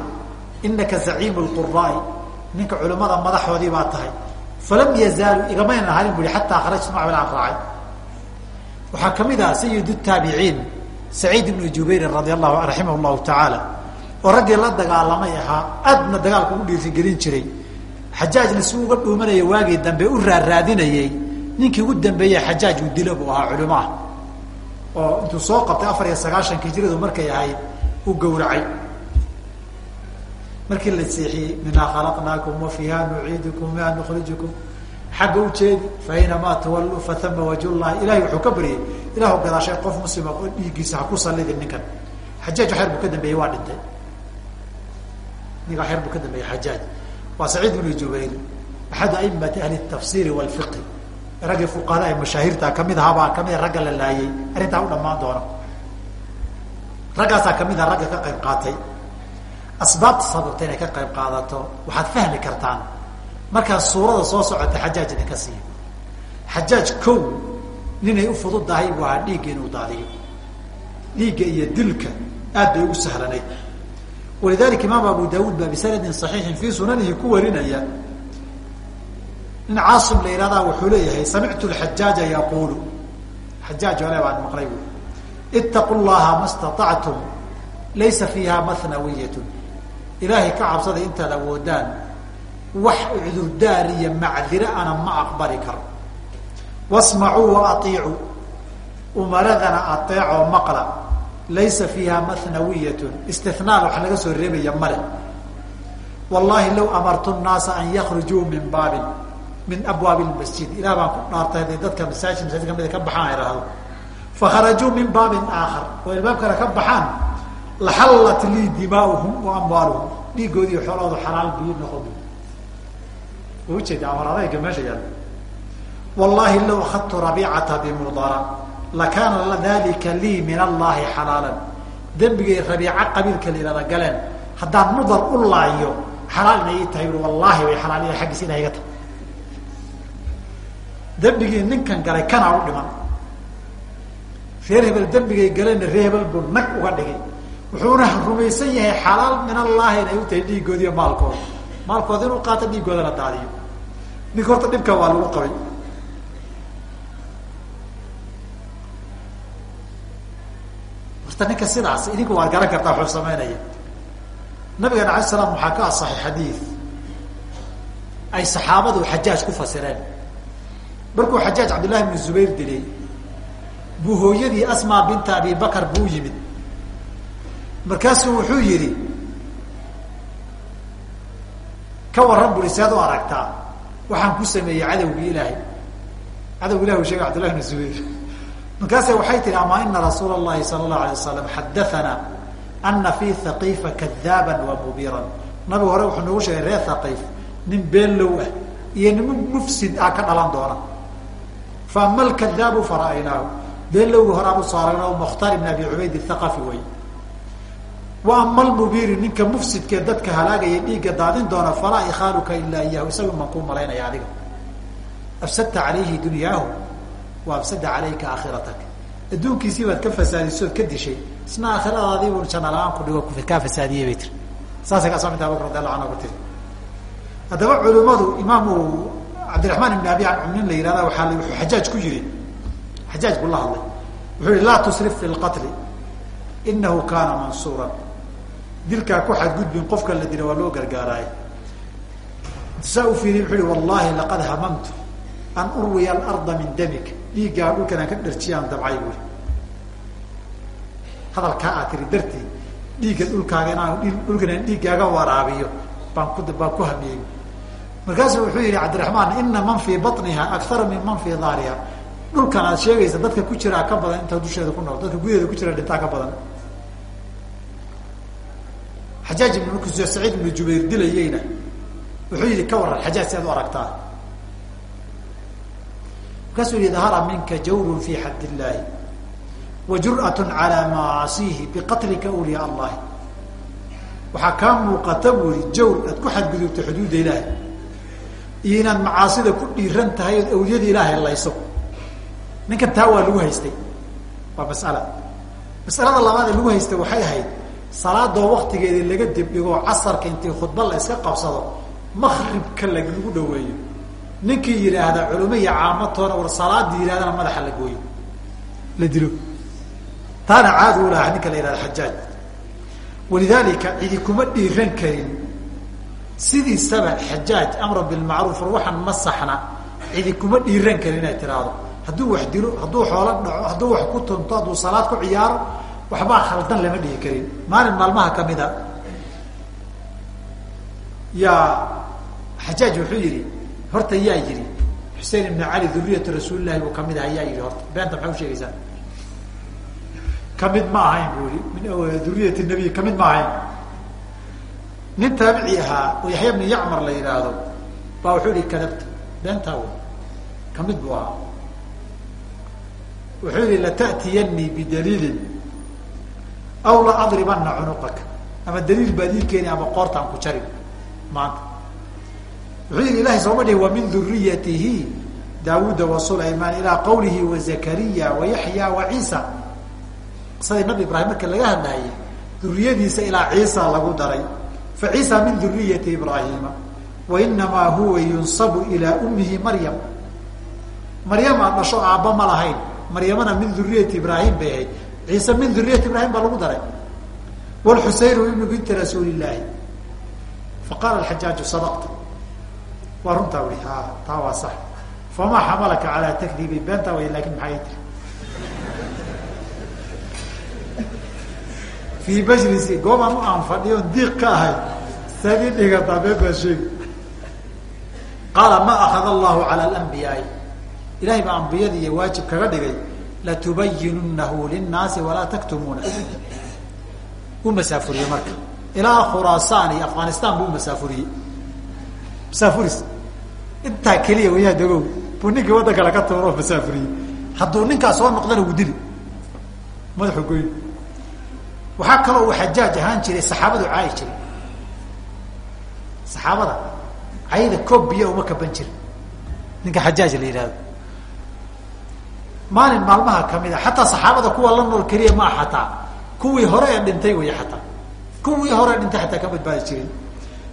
inaka zaciimu lquraai ninka culimmada madaxoodii baa tahay falam yazaalu igamaynan harin bu i xataa kharajtu macbal aan raacay waxaa ka mid ah sayid taabiciin saciid ibnu jubayrin radi allahu raximah llahu tacaala oo raggii la dagaalamay ahaa aadna dagaalka ugu dhiirigelin jiray. Xajaajna si uga dhuumanaya waagii dambe u raaraadinayey ninkii ugu dambeeyey xajaaj uu dilo buu ahaa culimaha. Oo intuu soo qabtay afar iyo sagaashanka hijradu markay ahayd u gawracay markii la seexiyey minhaa khalaqnaakum wa fiiha nuciidukum minha nukhrijukum. Xagga ujeedi fainamaa tuwalluu fatama wajh llahi ilahay wuxuu ka baryay ilahu gadaashay qof muslima oo dhiiggiisa ha ku sallidin ninkan. Xajaaj xeer buu ka dambeeyey waa dhintay ninkaa xeer buu ka dambeeyey xajaaj. Waa saciid bnu jubayr axadu aimati ahli tafsiri walfiqi raggii fuqahaa ee mashaahirta ka mid ahaabaa kamida ragga la laayay arrintaa u dhamaan doona. Raggaasaa ka mid aha ragga ka qayb qaatay. Asbaabta sababta inay ka qayb qaadato waxaad fahmi kartaan. Markaa suurada soo socota xajaaj idinka siiyo xajaaj kow ninay u fududahay waa dhiigga inuu daadiyo. Dhiigga iyo dilka aad bay ugu sahlanayd walidalika imaam abu daawuud baa bisanadin saxiixin fii sunanihi ku warinaya nin caasim la yihahdaa wuxuu leeyahay samictu lxajaaja yaqulu xajaaj ole baan maqlay bu itaqu llaha ma staطactum laysa fiiha mathnawiyatun ilaahay ka cabsada intaad awoodaan wax cudurdaar iyo macdire ana ma aqbali karo wasmacuu waaiicuu umaradana ateecoo maqla laysa fiiha mathnawiyatun. Istinaan wax laga soo reebaya male wallahi law amartu nnaasa an yakrujuu min baabin min abwaabi lmasjid ilah baan ku dhaartay hadday dadka masaajid masaajid kamida ka baxaan ay rahdo fakharajuu min baabin aakhar. Oo ilbaab kale ka baxaan. Laxallat lii dimaauhum wa amwaaluhum. Dhiigoodi iyo xoolahoodu xalaal biyo noqon ujeeda amar adayga meesha yaalla wallahi law akhadtu rabiicata bimudara lakaana dalika lii min allahi xalaalan dembigay rabiica qabiilka la yihahda galeen haddaan mudar u laayo xalaal ina ii tahay wallahi way xalaal aggiis ina iga tahay dembigii ninkan galay kanaa u dhiman reer hebel dembigay galeenna reer hebel buu nag uga dhigay wuxuuna rumaysan yahay xalaal min allahi inay u tahay dhiigoodi iyo maalkooda maalkooda inuu qaato dhiigoodana daadiyo ninka horta dhibka waa lagu qabay horta ninka sidaas idinku waad garan kartaa wuxuu samaynaya nabigan alay slam waxaa ka asaxay xadiid ay saxaabadu xajaaj ku fasireen. Markuu xajaaj cabdillahi bnu zubayr dilay buu hooyadii asmaa binta abi bakar buu yimid. Markaasuu wuxuu yidhi ka warran buri sead u aragtaa waxaan ku sameeyey cadowgii ilaahay. Cadowgi ilahi u sheegay cabdillahi bnu zubayr markaase waxay tihi ama ina rasuula اllahi sala اlahu alay wasalam xadaana ana fi haqiifa kadaaban wa mubiran nabigu hore wuxuu noogu sheegay reer haqiif nin beenlow ah iyo niman mufsid ah ka dhalan doona. Fa ama alkadaabu fara'aynaahu beenlowgi horaan u saarayno mukhtar ibn abi cubayd thaqafi wey wa ama almubiru ninka mufsidkee dadka halaagaya dhiigga daadin doona falaa ikhaaluka ilaa iyahu isaga man kuu malaynaya adiga. Afsadta calayhi dunyaahu wa afsada calayka aakhiratak adduunkiisii baad ka fasaadisood ka dishay isna aakhiradaadiibu jana la'aan ku dhigo kaa fasaadiyey bay tiri. Saasay ka asmaa binta abubakr radi allahu anha ku tiri. Haddaba culimadu imaamu cabdiraxmaan ibn abi nin la yihahda waaa wuxuu xajaaj ku yiri xajaaj buu la hadlay. Wuxuu yihi laa tusrif fi lqatli inahu kaana mansuuran. Dilkaa ku xadgudbin qofka la dila waa loo gargaaraay saa u fiiriy wuxuu yihi wallahi laqad hamamtu an urwiya alarda min damik dhiiggaa dhulkan aan ka dharjiyaan dabcay buuri hadalkaa aad tiri dartii dhiigga dhulkaaga inaan dhulkan aan dhiiggaaga waraabiyo baan ku baan ku hamiyey markaasuu wuxuu yihi cabdiraxmaan ina man fii baniha akara min man fii daariha dhulkan aad sheegaysa dadka ku jiraa ka badan inta dusheeda ku nool dadka gudaheeda ku jira dhintaa ka badan. Xajaaj ibn markuu saciid ibnu jubayr dilayeyna wuxuu yihi ka waran xajaaj si aad u aragtaa markaasuu yihi dahara minka jawrun fi xadd illaahi wa jur'at calى macaasiihi biqatlika awliyaa allahi waxaa kaa muuqata buu yihi jawr aad ku xadgudubto xuduudda ilaahay. Iyo inaad macaasida ku dhiiran tahay ood awliyada ilaahay layso. Ninkan taa waa lagu haystay. Waa masala. Masalada labaad ee lagu haystay waxay ahayd salaadoo waktigeedii laga dibdhigo casarka intii khudba la iska qabsado makribka lagu dhaweeyo ninkii yidhaahda culimo iyo caamatoona war salaadii yidhahdana madaxa la gooyo. La dilo. Taana caadi u lahaa ninka la yihahda xajaaj. Walidaalika cidi kuma dhiiran karin. Sidiisaba xajaaj amra bilmacruuf war ma saxna cidi kuma dhiiran karin inay tiraahdo. Hadduu wax dilo hadduu xoolo dhaco hadduu wax ku tunto hadduu salaad ku ciyaaro waxbaa khaldan lama dhihi karin. Maalin maalmaha kamida yaa xajaaj wuxuu yihi horta yaa yidhi xusein ibn cali duriyatu rasuulilahi buu ka mid aha ayaa yihi horta beenta maxay usheegaysaa ka mid ma ahayn bu i min duriyati nabiy ka mid ma ahayn. Nin taabici ahaa oo yaxya bni yacmar la yidhaahdo baa wuxuu yihi kadabta beentaa w ka mid buu ahaa. Wuxuu yihi lata'tiyanii bidaliilin aw la adribana cunuqaka ama daliil baad ii keeni ama qoortaan ku jarin maanta yihi ilahay sooma dhihi wa min duriyatihi daawuuda wa sulaymaan ilaa qawlihi wa zakariya wa yaxya wa ciisa qisadii nabi ibraahim marka laga hadlaayay duriyadiisa ilaa ciisa lagu daray fa ciisa min duriyati ibraahima wa huwa yunsabu ilaa umihi maryam maryama dhasho aabba ma lahayn maryamana min duriyati ibraahim bay ahayd ciise min duriyati ibraahim baa lagu daray wlxusaynu ibnu binti rasuuli llaahi faqaala alxajaaju sadaqta waa runtaa ui ha taa waa sax. Famaa xamalaka calaa takdibi beentaa way laakiin maxay tiri fii majlisi goobaan u aan fadhiyon diiq ka ahay. Saad ii dhigataa been baa sheegi. Qaala ma akada allahu cala alambiyaai ilahay baa ambiyadii waajib kaga dhigay latubayinunahu linnaasi walaa taktumuuna u masaafuriyey marka. Ilaa khuraasaan iyo afghanistan buu masaafuriyey masaafuris intaa keliya wayaa dagow buu ninkii waddan kale ka tuuro masaafuriyey hadduu ninkaa soo noqdana wuu dili madaxu goyn waxaa kaloo uu xajaaj ahaan jiray saxaabadu caayi jiray. Saxaabada cayda koob biya uma kaban jirin. Ninka xajaaj la yidhahdo maalin maalmaha ka mid a xataa saxaabada kuwa la nool keliya ma ah xataa kuwii hore ee dhintay wey ataa kuwii hore dhintay ataa ka badbaadi jirin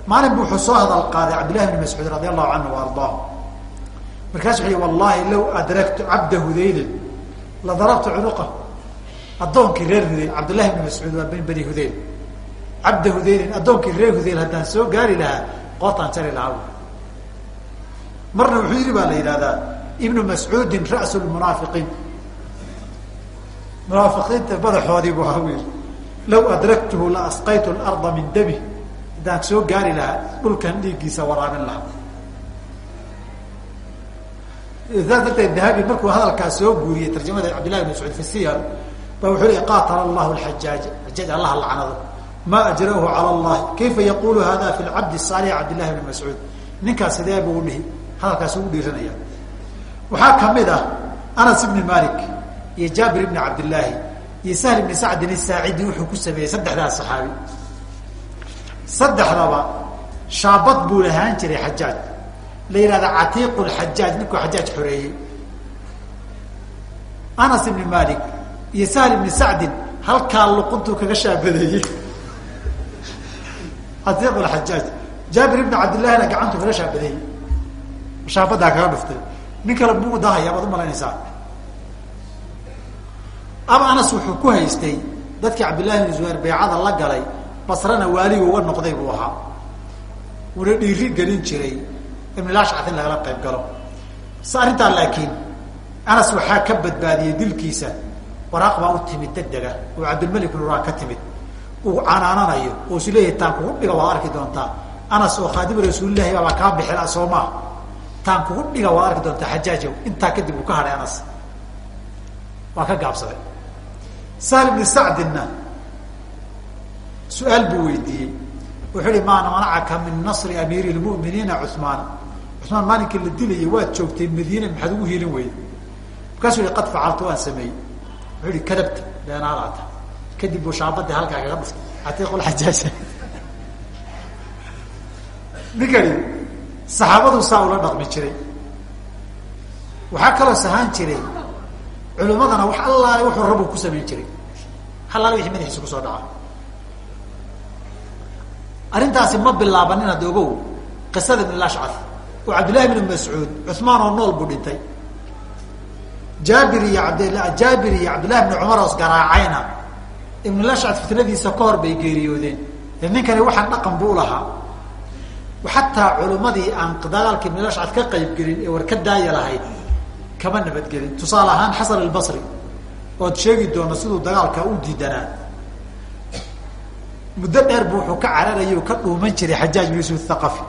maalin bu wuxuu soo hadal qaaday cabdillahi bni mascuud radi allahu canhu wa ardaah markaasu wuxu wallahi law adraktu cabda hudaylin la darabtu cunuqa addoonkii reer hudayl cabdillahi bni mascuud waa bin bani hudayl cabda hudaylin addoonkii reer hudayl haddaan soo gaari lahaa qoortaan jari lahaa marna wuxuu yidhi baa la yidhahdaa ibnu mascuudin ra's lmunaafiqiin munaafiqiinta madaxoodii bu ahaa wiil law adraktuhu la asqaytu larda min dami haddaan soo gaari lahaa dhulkan dhiiggiisa waraabin lahaa. Saas darteed dahabi markuu hadalkaas soo guuriyey tarjamada cabdillahi bn mascuud fi siyar ba wuxuu leey qaatala allahu alxajaaj xajaaj allah lacnado. Ma ajrahu cala allahi kayfa yaqulu hada fi lcabdi saalix cabdillahi bni mascuud? Ninkaas sidee buu dhihi hadalkaas ugu dhiiranaya waxaa ka mid ah anas ibni malik iyo jaabir ibni cabdillaahi iyo sahl ibni sacdin isaacidi wuxuu ku sameeyey saddexdaas saxaabi saddexdaba shaabad buu lahaan jiray xajaaj. La yihahda catiiqu lxajaaj ninkuu xajaaj xoreeyey. Anas ibni malik iyo sahl ibni sacdin halkaa luquntuu kaga shaabadeeyey. Catiiq lxajaaj jaabir ibni cabdillahina gacantuu kaga shaabadeeyey. Shaabadaa kaga dhuftay. Nin kale buu dahaya baad umalaynaysaa aba anas wuxuu ku haystay dadkii cabdillahi bn zubayr beecada la galay basrana waaliga uga noqday buu ahaa. Una dhiiri gelin jiray. Ibnilashcat in lagala qayb galo. Se arrintaa laakiin anas waxaa ka badbaadiyey dilkiisa. Waraaq baa u timid degdega. Oo cabdilmalik bn uraan ka timid. Uu canaananayo. Oo isu leeyahay taan kugu dhiga waad arki doontaa. Anas oo khaadimu rasuulillahi baabaa kaa bixila soo taan kugu dhiga waad arki doontaa xajaajow. Intaa kadib uu ka hadhay anas. Waa ka gaabsaday. Sahl ibni sacdinna su'aal buu weydiiyey. Wuxuu hi maa manacaka min nasri amiiri lmuminiina cumaan cumaan maalinkii la dilayay waad joogtay madiina maxaad ugu hiilin weyda markaasuu hi qad facaltu waan sameeyey. Wuxuu hi kadabta beenaalaata kadib buu shaabadii halkaa kaga dhuftay catiiqulxajaaj ninkani saxaabadu saa ula dhaqmi jiray. Waxaa kaloo sahaan jiray. Culimadana wax allaale wuxuu rabu ku samayn jiray. Allaale wixii madaxiisa ku soo dhaca arrintaasi ma bilaabanin hadda ogow qisada ibn lashcaf oo cabdillahi bn mascuud cumaan oo nool buu dhintay. Jaabir iyo abd jaabir iyo cabdillahi bni cumar oos garaacayna. Ibn lashcaf fitnadiisa ka hor bay geeriyoodeen. De ninkani waxaan dhaqan buu lahaa. Xataa culimadii aan dagaalka ibn lashcaf ka qayb gelin ee war ka daaya lahayd kama nabadgelin. Tusaale ahaan xasan albasri ood sheegi doona siduu dagaalka u diidanaa muddo dheer bu wuxuu ka cararayay ka dhuuman jiray xajaaj bin thaqafi.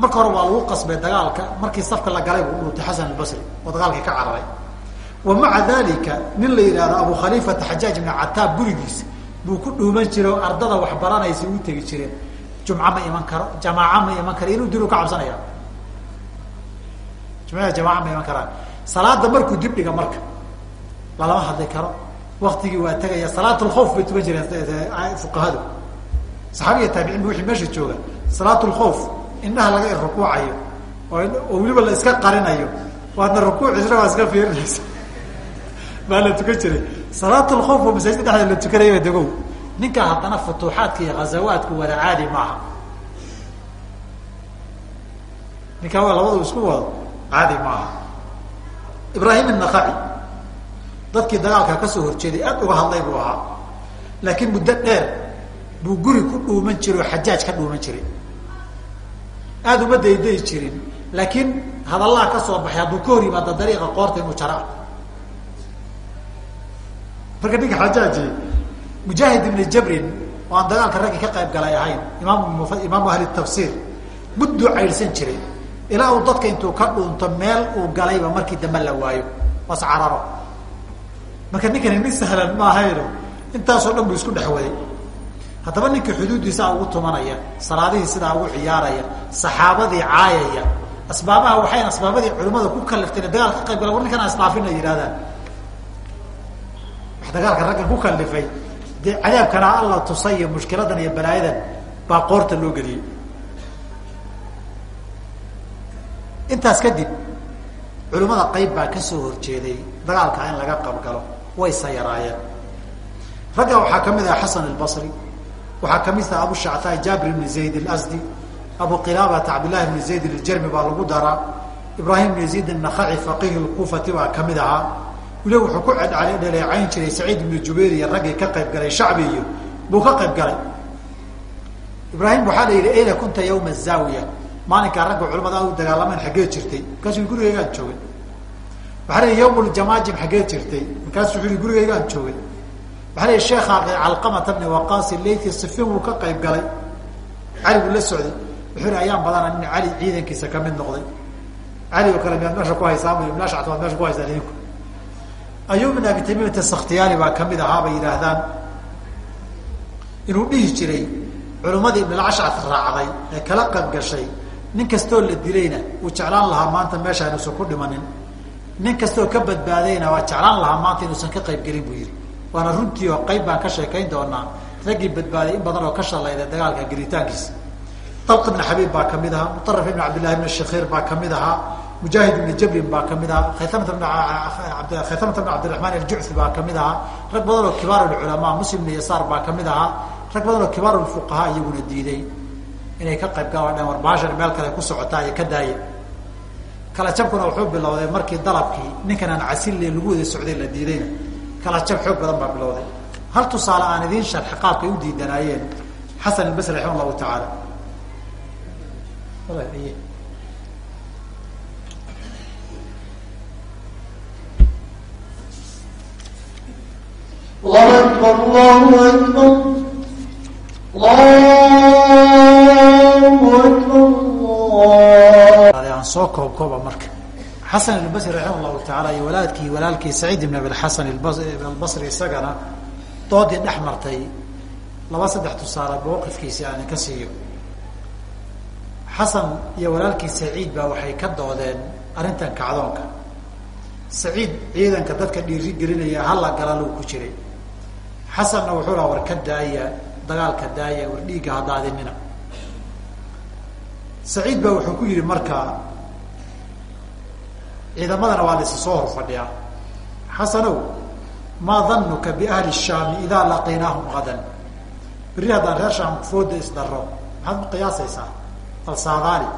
Marka hore waa lagu qasbay dagaalka markii safka la galay buu dhuutay xasan albasri oo dagaalkii ka cararay. Wa maca dalika nin la yidhahdo abu khaliifata xajaaj ibna cataab gurigiisa buu ku dhuuman jiray oo ardada wax baranaysa u tegi jireen jumca ma iman karo jamaaca ma iman karo inuu dilu ka cabsanaya. Jumcada jamaaca ma iman karaan. Salaada markuu dib dhiga marka lalama hadli karo waktigii waa tegaya salaatulkhawf bay tukan jireen fuqahadu. Saxaabiga taabiciin ba meesha jooga. Salaatulkhawf indhaha laga rukuucayo oo weliba la iska qarinayo waadna rukuuciisna waa iska fiirinaysa. Baa la tukan jiray. Salaatulkhawf oo masaajida dhexda la tukanaya degow ninkaa haddana futuuxaadka iyo khazawaadku wada caadi maaha. Ninkaa waa labadu isku wado caadi maaha. Ibrahim anakhaci dadkii dagaalka ka soo horjeeday aad uga hadlay buu ahaa. Laakiin muddo dheer buu guri ku dhuuman jiray oo xajaaj ka dhuuman jiray. Aada uma daydayi jirin laakiin hadallaha ka soo baxay hadduu ka hor yimaado dariiqa qoorta inuu jara marka ninka xajaaji mujaahid ibni jabrin oo aan dagaalka raggii ka qayb galay ahayn imaam imaamu ahli tafsiir mudduu caydhsan jiray. Ilaa uu dadka intuu ka dhuunto meel uu galayba markii dambe la waayo was cararo marka ninkani nin sahlan ma ahayno intaasoo dhan buu isku dhex waday haddaba ninkii xuduuddiisaa ugu tumanaya salaadihii sidaa ugu ciyaaraya saxaabadii caayaya asbaabaha waxayn asbaabadii culimmada ku kalifteen dagaal ka qayb gala war ninkan asnaafin ay yidhahdaan wax dagaalka raggan ku kalifay dee cadaabkana alla tusay iyo mushkiladan iyo balaayadan baa qoorta loo geliyey. Intaas kadib culimmada qayb baa ka soo horjeeday dagaalka in laga qabgalo way sayaraayeen. Ragga waxaa ka mid aha xasan albasri waxaa ka mid ah abu shactaa jaabir ibni zayd alasdi abu qilaabata cabdillahi ibni zayd aljarmi baa lagu daraa ibraahim ibni zayd annakhaci faqiih lkuufati baa ka mid ahaa. Weliba wuxuu ku dhaleecayn jiray saciid ibni jubayr iyo raggii ka qayb galay shacbi iyo buu ka qayb galay. Ibraahim waxaa la yidhi ayna kunta yawma zaawiya? Maalinkaa ragga culamada u dagaalamayn xaggee jirtay markaasuu gurigaygaan joogay waxaa la yawm ljamaajim xaggee jirtay? Markaasu wuxuu yihi gurigaygaan joogay. Waxaa sheekha calqamata bni waqaasi leyti sifin wuu ka qayb galay. Cali buu la socday. Wuxuu yihi ayaan badana nin cali ciidankiisa ka mid noqday. Cali oo kale miyaad meesha ku haysaan ibnashcat waad meesha ku haysaan idinku? Ayub bin abi tamimata sakhtiyaani baa ka mid ahaa bay yidhaahdaan. Inuu dhihi jiray culimmadii ibnalashcat raacday ee kala qayb gashay. Nin kastoo la dilayna uu jeclaan lahaa maanta meesha inuusan ku dhimanin nin kastoo ka badbaadayna waa jeclaan lahaa maanta inuusan ka qayb gelin buu yihi waana runtii oo qayb baan ka sheekayn doonaa. Raggii badbaaday in badan oo ka shalayda dagaalka gelitaankiisa. Dalq ibn xabiib baa ka mid ahaa muaraf ibn cabdillahi ibn shakhiir baa ka mid ahaa mujaahid ibni jabrin baa ka mid ahaa khaytamata khaytamata bn cabdiraxmaan aljucfi baa ka mid ahaa rag badan oo kibaar culamaa muslim ibn yasaar baa ka mid ahaa rag badan oo kibaar fuqahaa iyaguna diiday inay ka qayb galaan warbaashan meel kale ku socotaa iyo ka daaya kala jabkuna wuxuu bilowday markii dalabkii ninkan aan casille lagu wada socday la diidayna. Kala jab xoog badan baa bilowday. Hal tusaale aan idiin sharxi qaabkay u diidanaayeen xasan albasri raxima allahu tacaala allahu akbar allahu akbar. Kooba marka. Xasan albasri raxima allahu tacaala iyo walaadkii walaalkii saciid ibn abilxasan albasri isagana doodii dhex martay. Laba saddex tusaale mawqifkiisi aan ka siiyo. Xasan iyo walaalkii saciid baa waxay ka doodeen arrintan kacdoonka. Saciid ciidanka dadka dhiiri gelinaya hala galaluu ku jiray. Xasanna wuxuu laha war ka daaya dagaalka daaya war dhiigga hadaadinina saciid baa wuxuu ku yihi markaa ciidamadana waa la isa soo hor fadhiyaa xasanow maa danuka biahli shaami idaa laqiinaahum gadan berri haddaan reer shaam fooda isdaro maxaad ma qiyaasaysaa? Alsaadaali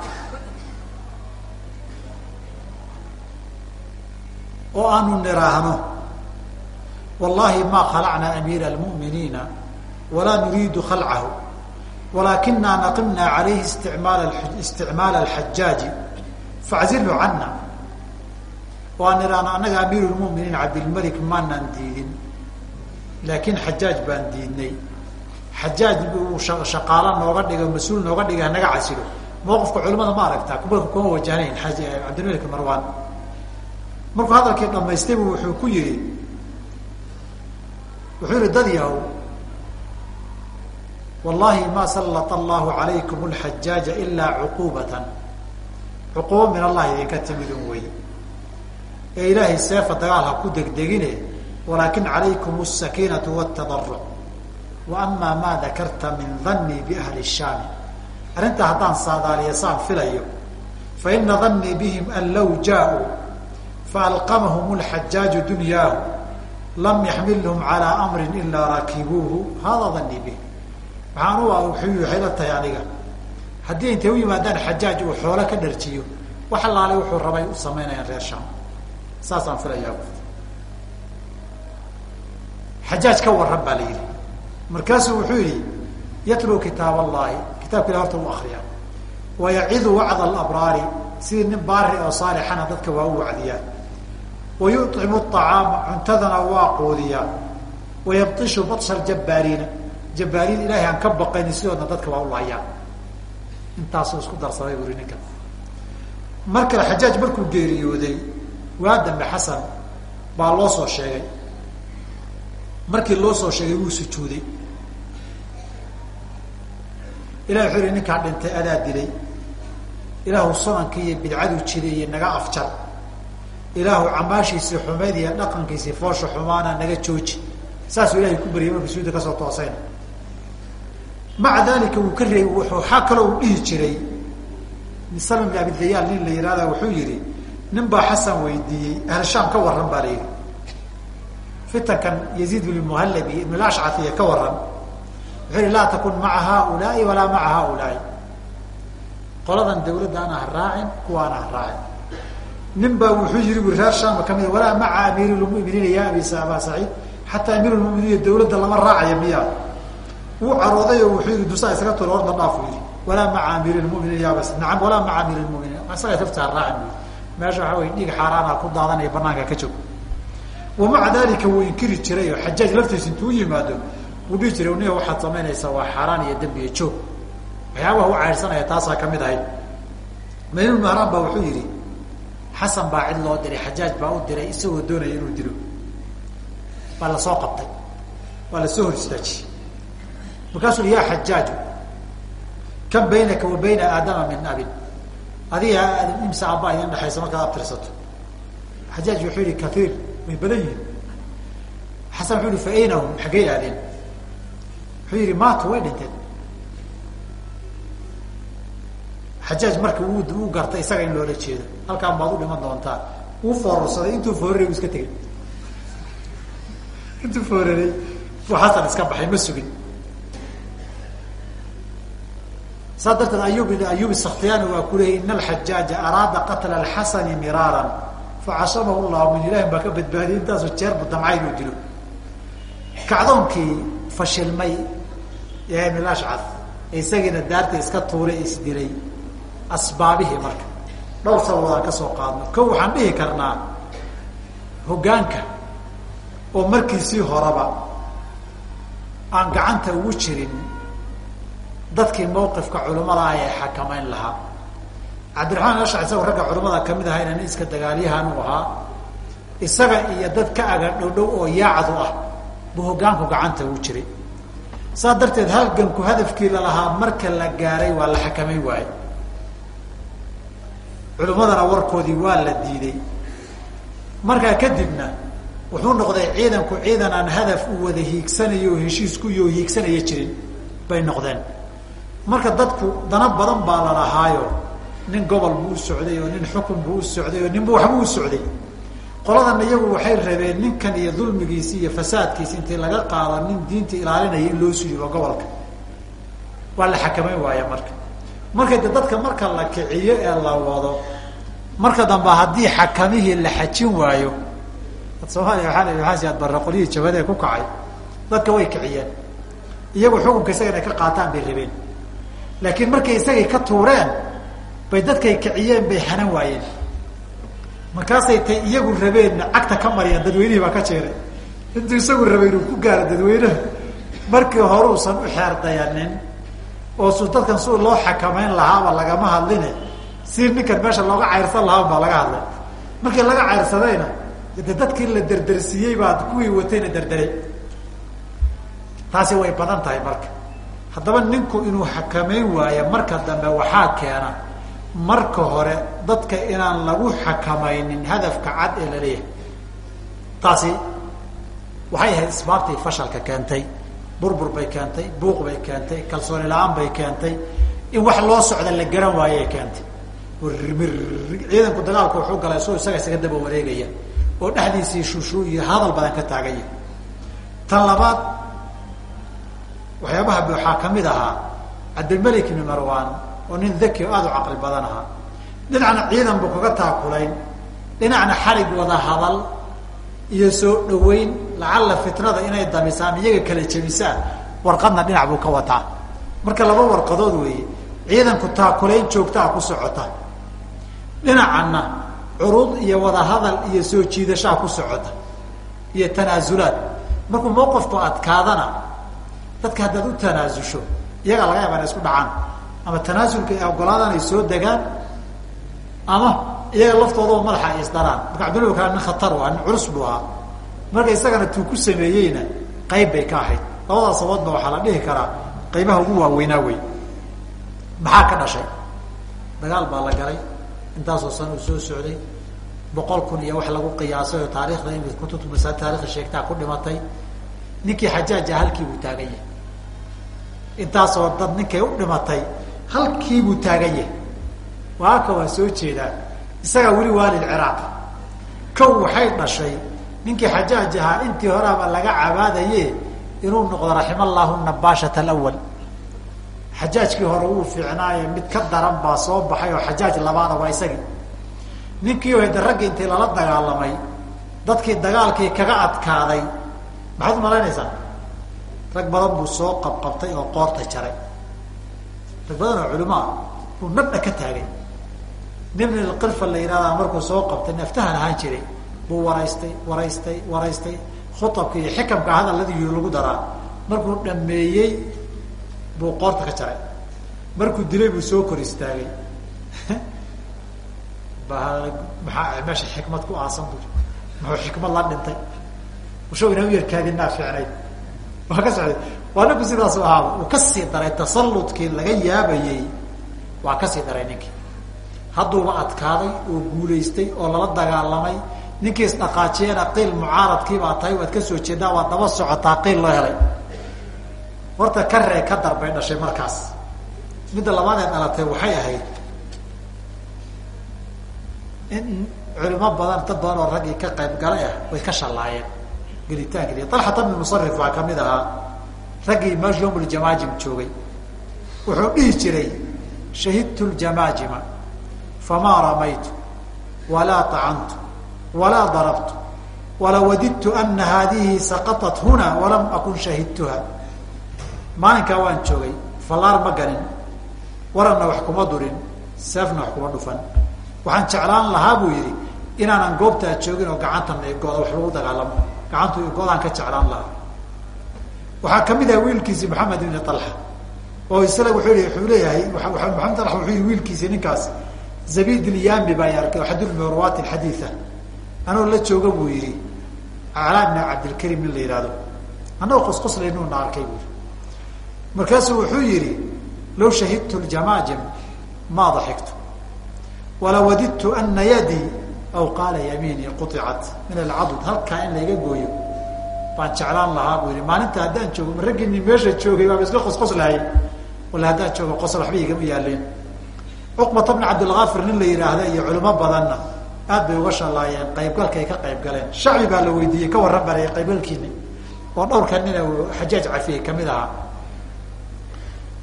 oo aanu niraahno wallahi ma khalacnaa amiira almu'miniina walaa nuriidu khalcahu walaakinaa naqimna calayhi isticmaal isticmaala alxajaaji faczilu cana oo aan niraahno annaga amiiru lmu'miniin cabdilmalik maanaan diidin. Laakiin xajaaj baan diidnay. Xajaaj uu shaqaalo nooga dhigo mas'uul nooga dhiga hanaga casilo mawqifka culimada ma aragtaa? Kuba kuma wajahnayn cabdilmalik marwan markuu hadalkii dhamaystay wuxuu ku yihi wuxuu yihi dad yahow wallahi ma sallata allahu calaykum alxajaaja ilaa cuquubatan. Cuquubo min allah idinka timidun wey ee ilaahay seefa dagaal ku degdegine walaakin calaykum asakiinatu wاtadaruc wa maa dakarta min danii biahli shaami. Arrintaa haddaan saadaaliya saan filayo faina danii bihim an law jaauu faalqamahum lxajaaju dunyaahu lam yaxmilhum calaa amrin ilaa rakibuuhu hada danii bihim maxaan u waxay la tahay aniga. Haddii intay u yimaadaan xajaaj uu xoolo ka dharjiyo wax allaale wuxuu rabay u samaynayaan reer shaam saasaan filayaa xajaaj ka waran baa la yidhi. Markaasuu wuxuu yidhi yatluu kitaab allahi kitabka ilah horta u akriyaa wayacidu wacda alabraari. Sidii nin baari oo saalixana dadka waa u wacdiyaa. Wa acaama cuntadana waa quudiyaa. Wayabtishu batsha ljabbaariina jabbaariin ilahay aan ka baqayni sidoodna dadka waa u laayaan intaasuu isku darsaday buri ninkan. Mar kale xajaaj markuu geeriyooday waa dambe xasan baa loo soo sheegay. Markii loo soo sheegay wuu sujuuday. Ilahi wuxuu yihi ninkaa dhintay adaa dilay. Ilaahu sunankii iyo bidcadu iyo naga afjar. Ilaahu camaashiisii xumayd iyo dhaqankiisii foosha xumaana naga jooji. Saasuu ilahay ku baryay markuu sujuuda ka soo toosayna. Maca dalika wuu ka reey waxaa kaloo uu dhihi jiray. Salm bin abidayaal nin la yihahda wuxuu yihi nin baa xasan weydiiyey ahl shaam ka waran baa la yihi fitankan yaziid bn muhallabi ibn ashcaiy ka waran wuxuu yihi laa takun maca haaulaai walaa maca haaulaai qoladan dawladda ana ha raacin kuwaana ha raacin nin baa wuxuu yihi bu reer shaama ka mid walaa maca amiir lmuminiina ya abi aba saciid xataa amiir lmuminiin dawladda lama raacaya miya wuu carooday oo wuxuu yihi dusaa isaga tol orda dhaaf yihi walaa maca amiir lmuminiin ya aba naam walaa maca amiir lmuminiin isaga lafta ha raacin bu meesha waxaa wey dhiig xaaraana ku daadanaya banaanka ka joog wamaca dalika wuu inkiri jiray oo xajaaj laftiisa intuu yimaado wuu dhihi jiray nia waxaad samaynaysaa waa xaaraan iyo dembi iyo joog. Waxyaabaha u caydhsanaya taasaa ka mid ahayd. Maynulmahraan baa wuxuu yihi xasan baa cid loo diray xajaaj baa u diray isagoo doonaya inuu dilo. Baa la soo qabtay waa la soo hor istaajiyey markaasuu ya xajaaju kan baynaka wa bayna aadama min abin adiga imsa abbaa idin dhexaysa markaad abtirsato xajaaj wuxuu yihi kaiir way badan yihiin xasan wuxuu yihi fa ayna hum? Xaggey aadeen wuxuu yihi maatu way dhinteen. Xajaaj marka uu gartay isaga in loola jeedo halkaan baad u dhiman doontaa. Wuu foorarsaday intuu foorarey u iska tegay intuu foorarey buu xasan iska baxay ma sugin saa darteed ayub ayub saktiyani waa ku leeyay ina alxajaaja araada qatla alxasani miraaran. Facasamahu llahu min ilahin baa ka badbaadiyay intaasu jeer bu damcay inuu dilo kacdoonkii fashilmay ee milashcad isagiina daarta iska tuuray isdilay asbaabihii marka. Dhowr sababoodaan ka soo qaadno. Ko waxaan dhihi karnaa hoggaanka oo markiisii horeba aan gacanta ugu jirin dadkii mawqifka culimmada ah ee xakamayn lahaa. Cabdiraxmaan ashcar isagoo ragga culimmada ka mid ahayna nin iska dagaalyahan u ahaa isaga iyo dad ka agan dhowdhow oo yaacdu ah buu hoggaanku gacanta ugu jiray. Saas darteed halganku hadafkii lalahaa marka la gaaray waa la xakamay waaye culimmadana warkoodii waa la diiday markaa kadibna wuxuu noqday ciidanku ciidan aan hadaf u wada hiigsanayo oo heshiiskuyo hiigsanaya jirin bay noqdeen marka dadku dana badan baa la lahaayo nin gobol buu u socday oo nin xukun buu u socday oo ninba waxbuu u socday. Qoladana iyagu waxay rabeen ninkan iyo dulmigiisi iyo fasaadkiisi intii laga qaado nin diinta ilaalinaya in loo suyibo gobolka. Waa la xakamayn waaya marka. Marka de dadka marka la kiciyo ee la wado marka dambe haddii xakamihii la xajin waayo soomaaliya waaa qolyihii jabadee ku kacay? Dadka way kiciyeen. Iyagu xukunka isaga inay ka qaataan bay rabeen laakiin markay isagay ka tuureen bay dadkay kiciyeen bay hanan waayeen. Markaasay tay iyagu rabeenna cagta ka mariyaan dadweynihii baa ka jeeray intuu isagu rabay inuu ku gaaro dadweynaha markii hore usan u xeer dayanin oo su dadkan su loo xakamayn lahaaba lagama hadline si ninkan meesha looga cayrsan lahaa baa laga hadlay. Markii laga cayrsadayna de dadkii la derdersiiyey baa kuwii watayna derderay taasi way badan tahay marka haddaba ninku inuu xakamayn waayo marka dambe waxaa keena marka hore dadka inaan lagu xakamaynin hadafka cad ee la leeyahay taasi waxay ahayd isbaabtii fashalka keentay burbur bay keentay buuq bay keentay kalsooni la'aan bay keentay in wax loo socda la garan waayey keentay. Ciidanku dagaalku wuxuu galay soo isaga isaga daba wareegaya oo dhexdiisii shushuu iyo hadal badan ka taaganya tan labaad waxyaabaha waxaa ka mid ahaa cabdilmalik ibni marwan oo nin daki o aada u caqli badan ahaa. Dhinacna ciidan buu kaga taakulayn dhinacna xarig wada hadal iyo soo dhaweyn lacalla fitnada inay damisaan iyaga kala jebisaan warqadna dhinac buu ka wataa. Marka laba warqadood weeye ciidanku taakulayn joogtaa ku socota dhinacanna curuud iyo wada hadal iyo soo jiidashaa ku socota iyo tanaasulaad markuu mawqifku adkaadana dadka haddaad u tanaasusho iyagaa laga yaaba inay isku dhacaan. Ama tanaasulka ay ogolaadaan ay soo degaan ama iyaga laftoodao madaxa ay isdaraan. Marka cabdillah kaa nin khatar waa nin culus buu ahaa. Marka isagana tuu ku sameeyeyna qayb bay ka ahayd. Labadaas saboodba waxaa la dhihi karaa qaybaha ugu waaweynaa wey. Maxaa ka dhashay? Dagaal baa la galay. Intaasoo san soo socday boqol kun iyo wax lagu qiyaasay oo taarikhda in kutubta masaa taarikha sheegtaa ku dhimatay. Ninkii xajaaja halkiibuu taagan yahay intaasoo dad ninkay u dhimatay halkiibuu taagan yahay. Waaka waa soo jeedaa isagaa weli waalid ciraaq. Kow waxay dhashay ninkii xajaaj ahaa intii horaaba laga cabaadaye inuu noqdo raxima allahu nabaashat alawal xajaajkii hore wuu fiicnaaye mid ka daran baa soo baxay oo xajaaj labaada waa isagii. Ninkii hade raggi intii lala dagaalamay dadkii dagaalkii kaga adkaaday maxaad umalaynaysaa rag badan buu soo qabqabtay oo qoorta jaray. Rag badan oo culimaa buu nabdha ka taagay. Nimn ilqirfa la yihahdaa markuu soo qabtay naftahan ahaan jiray buu waraystay waraystay waraystay. Khuabka iyo xikamka hadalladii lagu daraa. Markuu dhameeyey buu qoorta ka jaray. Markuu dilay buu soo kor istaagay. Maxaa meesha xikmad ku aasan bu muxuu xikmad la dhintay? Ushaw inaa u yarkaadinaa fiicnayd waa ka socday waa ninku sidaasu ahaaba uu ka sii daray tasalludkii laga yaabayey waa ka sii daray ninkii. Hadduuba adkaaday oo guulaystay oo lala dagaalamay ninkii isdhaqaajiyena qiil mucaaradkiibaa tahay waad ka soo jeedaa waad daba socotaa qiil loo helay. Horta ka ree ka dar bay dhashay markaas. Midda labaad ee dhalatay waxay ahayd in culimo badan dad badan oo raggii ka qayb galay ah way ka shallaayeen gelitaankeedi alxata bni musarif waa ka mid ahaa. Raggii meesha yomljamaajim joogay. Wuxuu dhihi jiray shahidtu ljamaajima famaa ramaytu walaa tacantu walaa darabtu wala wadidtu ana haadihi saqaطat huna walam akun shahidtuha. Maalinkaa waan joogay fallaar ma ganin waranna wax kuma durin seefna wax kuma dhufan. Waxaan jeclaan lahaa buu yihi inaanan goobtaa joogin oo gacantana go-da wax lagu dagaalamo gacantu go-daan ka jeclaan lahaa. Waxaa ka mid aha wiilkiisi maxamed ibni alxa oo isla wuuu wuxuu leeyahay maxamed al wuxuu yihi wiilkiisi ninkaas zabid ilyami baa arkay oo xadul mawrawaat xadiia anoo la jooga buu yihi calaa bn cabdilkarim in la yihahdo annagoo qosqoslaynuna arkay bui markaasuu wuxuu yihi law shahidtu ljamaajim ma daxiktu wala wadidtu ana yadii aw qaala yamiinii quicat min alcadud halkaa in layga gooyo baan jeclaan lahaa buu yihi maalinta haddaan joogo raggini meesha joogay baaba iska qosqoslahay wala haddaan joogo qosol waxba igama yaaleen cuqbata bna cabdilkaafir nin la yidhaahda iyo culimo badanna aad bay uga shallaayeen qaybgalkay ka qayb galeen shacbi baa la weydiiyey ka warran balay qaybgalkiini oo dhowrka nina xajaaj cafiyey ka mid ahaa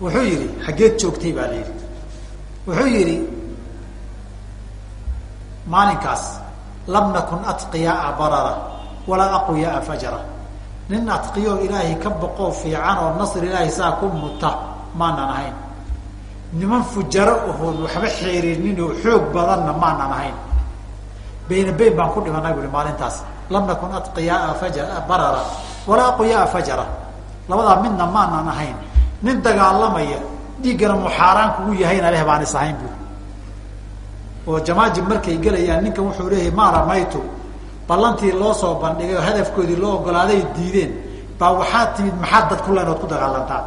wuxuu yihi xaggeed joogtay baa la yidhi wuxuu yihi maalinkaas lam nakun atqiyaaa barara walaa aqwiyaaa fajara nin atqiyo ilaahay ka boqoo fiican oo nasr ilaahay saa ku muta maanan ahayn. Niman fujaro ohoon waxba xeerinin oo xoog badanna maanan ahayn. Bayna bayn baan ku dhimanay bui maalintaas. Lam nakun atqiyaaa faja barara walaa aqwiyaaa fajara labadaa midna maanan ahayn. Nin dagaalamaya dhiiggana muxaaraan kugu yahayna leh baan is ahayn buuri oo jamaajib markay gelayaan ninkan wuxuu leeyahay maa ramaytu ballantii loo soo bandhigay oo hadafkoodii loo ogolaaday diideen baa waxaa timid maxaad dad ku len ood ku dagaalantaa.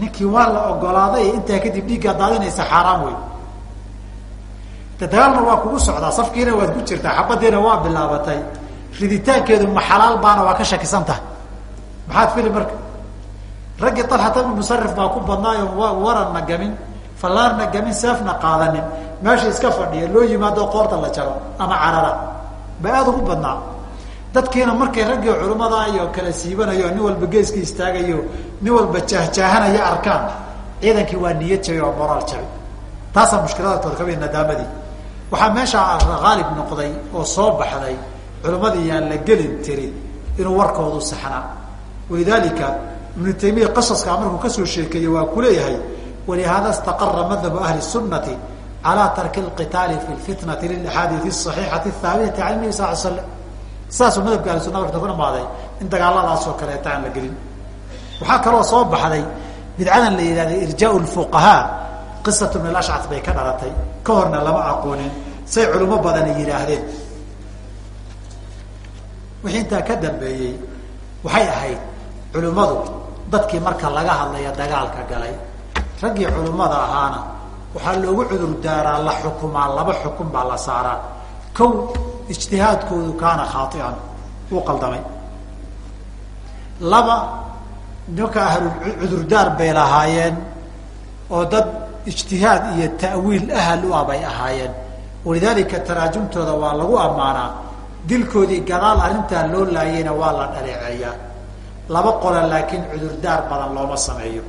Ninkii waa la ogolaaday intaa kadib dhiiggaa daadinaysa xaaraan wey de dagaalna waa kugu socdaa safkiina waad ku jirtaa xabadiina waa bilaabatay. Riditaankeedu ma xalaal baana waa ka shakisan tahay. Maxaad fili marka raggii alxata ibnu musarif baa ku badnaayo waranna gamin fallaarna gamin seefna qaadanin. Meesha iska fadhiya loo yimaado qoorta la jaro ama carara. Ba aada ugu badnaa. Dadkiina markay raggii culimmada iyo kala siibanayo nin walba geeska istaagayo nin walba jaahjaahanaya arkaan. Ciidankii waa niyad jabay oo moraal jabay. Taasaa mushkiladatood ka mid nadaamadii waxaa meesha haalib noqday oo soo baxday culimmadii yaan la gelin tiri inuu warkoodu saxnaa. Walidaalika ibnu taymiya qasaskaa markuu ka soo sheekeeyey waa ku leeyahay walihaada istaqara madhabu ahli sunati calaa tarki lqitaali fi lfitnati lilaxaadiidi asaxiixati ahaabitati can nabi sal slam saasuu madhabka ahli sunna warta ku dhamaaday in dagaaladaasoo kaleeta aan la gelin waxaa kaloo soo baxday bidcadan la yidhahda irjaa lfuqahaa qisatu min alashcat bay ka dhalatay ka horna lama aqoonin say culimo badani yidhaahdeen wixii intaa ka dambeeyey waxay ahayd culimmadu dadkii marka laga hadlaya dagaalka galay raggii culimmada ahaana waxaa loogu cudur daaraa la xukumaa laba xukun baa la saaraa. Kow ijtihaadkoodu kaana khaaian wuu qaldamay. Laba nimanka ahlul cudurdaar bay lahaayeen oo dad ijtihaad iyo ta'wiil ahal u ah bay ahaayeen. Walidaalika taraajumtooda waa lagu ammaanaa. Dilkoodii gadaal arrintaa loo laayeyna waa la dhaleeceeyaa. Laba qola laakiin cudurdaar badan looma sameeyo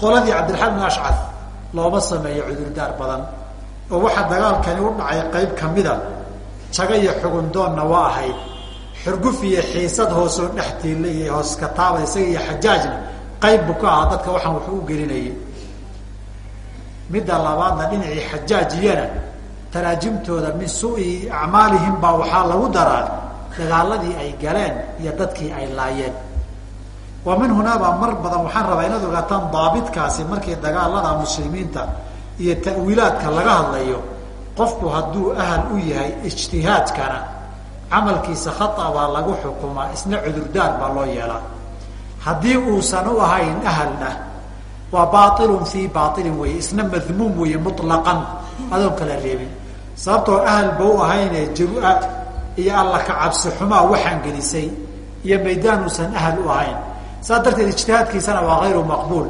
qoladii cabdilxaam bin ashcad looma sameeyo cudurdaar badan. Oo waxaa dagaalkani u dhacay qayb kamida jaga iyo xugundoonna waa ahayd. Xurguf iyo xiisad hoosoo dhex tiilla iyo hoos kataaba isaga iyo xajaajna qayb bu ka ahaa dadka waxaan wuxuu u gelinayay. Midda labaadna dhinacii xajaajiyana taraajimtooda min su'i acmaalihim baa waxaa lagu daraa dagaaladii ay galeen iyo dadkii ay laayeen wa min hunaabaa mar badan waxaan rabaa inaad ogaataan daabitkaasi markii dagaalada muslimiinta iyo ta'wiilaadka laga hadlayo. Qofku hadduu ahal u yahay ijtihaadkana camalkiisa khata baa lagu xukumaa isna cudurdaar baa loo yeelaa. Haddii uusan u ahayn ahalna waa baailun fii baailin weeye isna madmuum weeye mutlaqan. Adoon kala reebin sababtoo ahal ba u ahayne jara iyo alla ka cabsi xumaa waxaan gelisay iyo maydaan uusan ahal u ahayn saas darteed ijtihaadkiisana waa hayru maqbuul.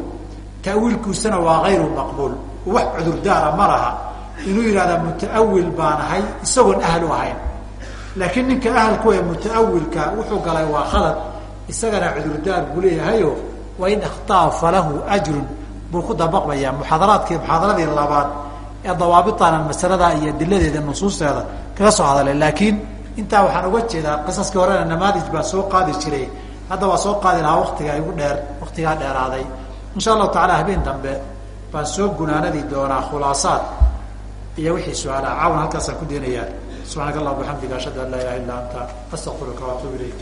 Ta'wiilkiisana waa hayru maqbuul. Wax cudurdaara ma laha. Inuu yidhahda mutaawil baan ahay isagoon ahal u ahayn. Laakiin ninka ahalku ee mutaawilka wuxuu galay waa khalad. Isagana cudurdaar buu leeyahayo wain ikhtaa falahu ajrun. Buu ku dabaqmayaa. Muxaadaraadkii muxaadaradii labaad ee dawaabitana masaladaa iyo diladeeda nusuusteeda kaga soo hadalay. Laakiin intaa waxaan uga jeedaa qisaskii horena namaadij baan soo qaadi jiray hadda waa soo qaadi lahaa waktigaa igu dheer waktigaa dheeraaday. Insha allahu tacala habeen dambe baan soo gunaanadi doonaa khulaasaad iyo wixii su'aalaha caawan halkaasaan ku deenayaa subxaanaka allah bixamdiga ashhadu an laa ilaha illa anta astaqfiruka waatuub ilayk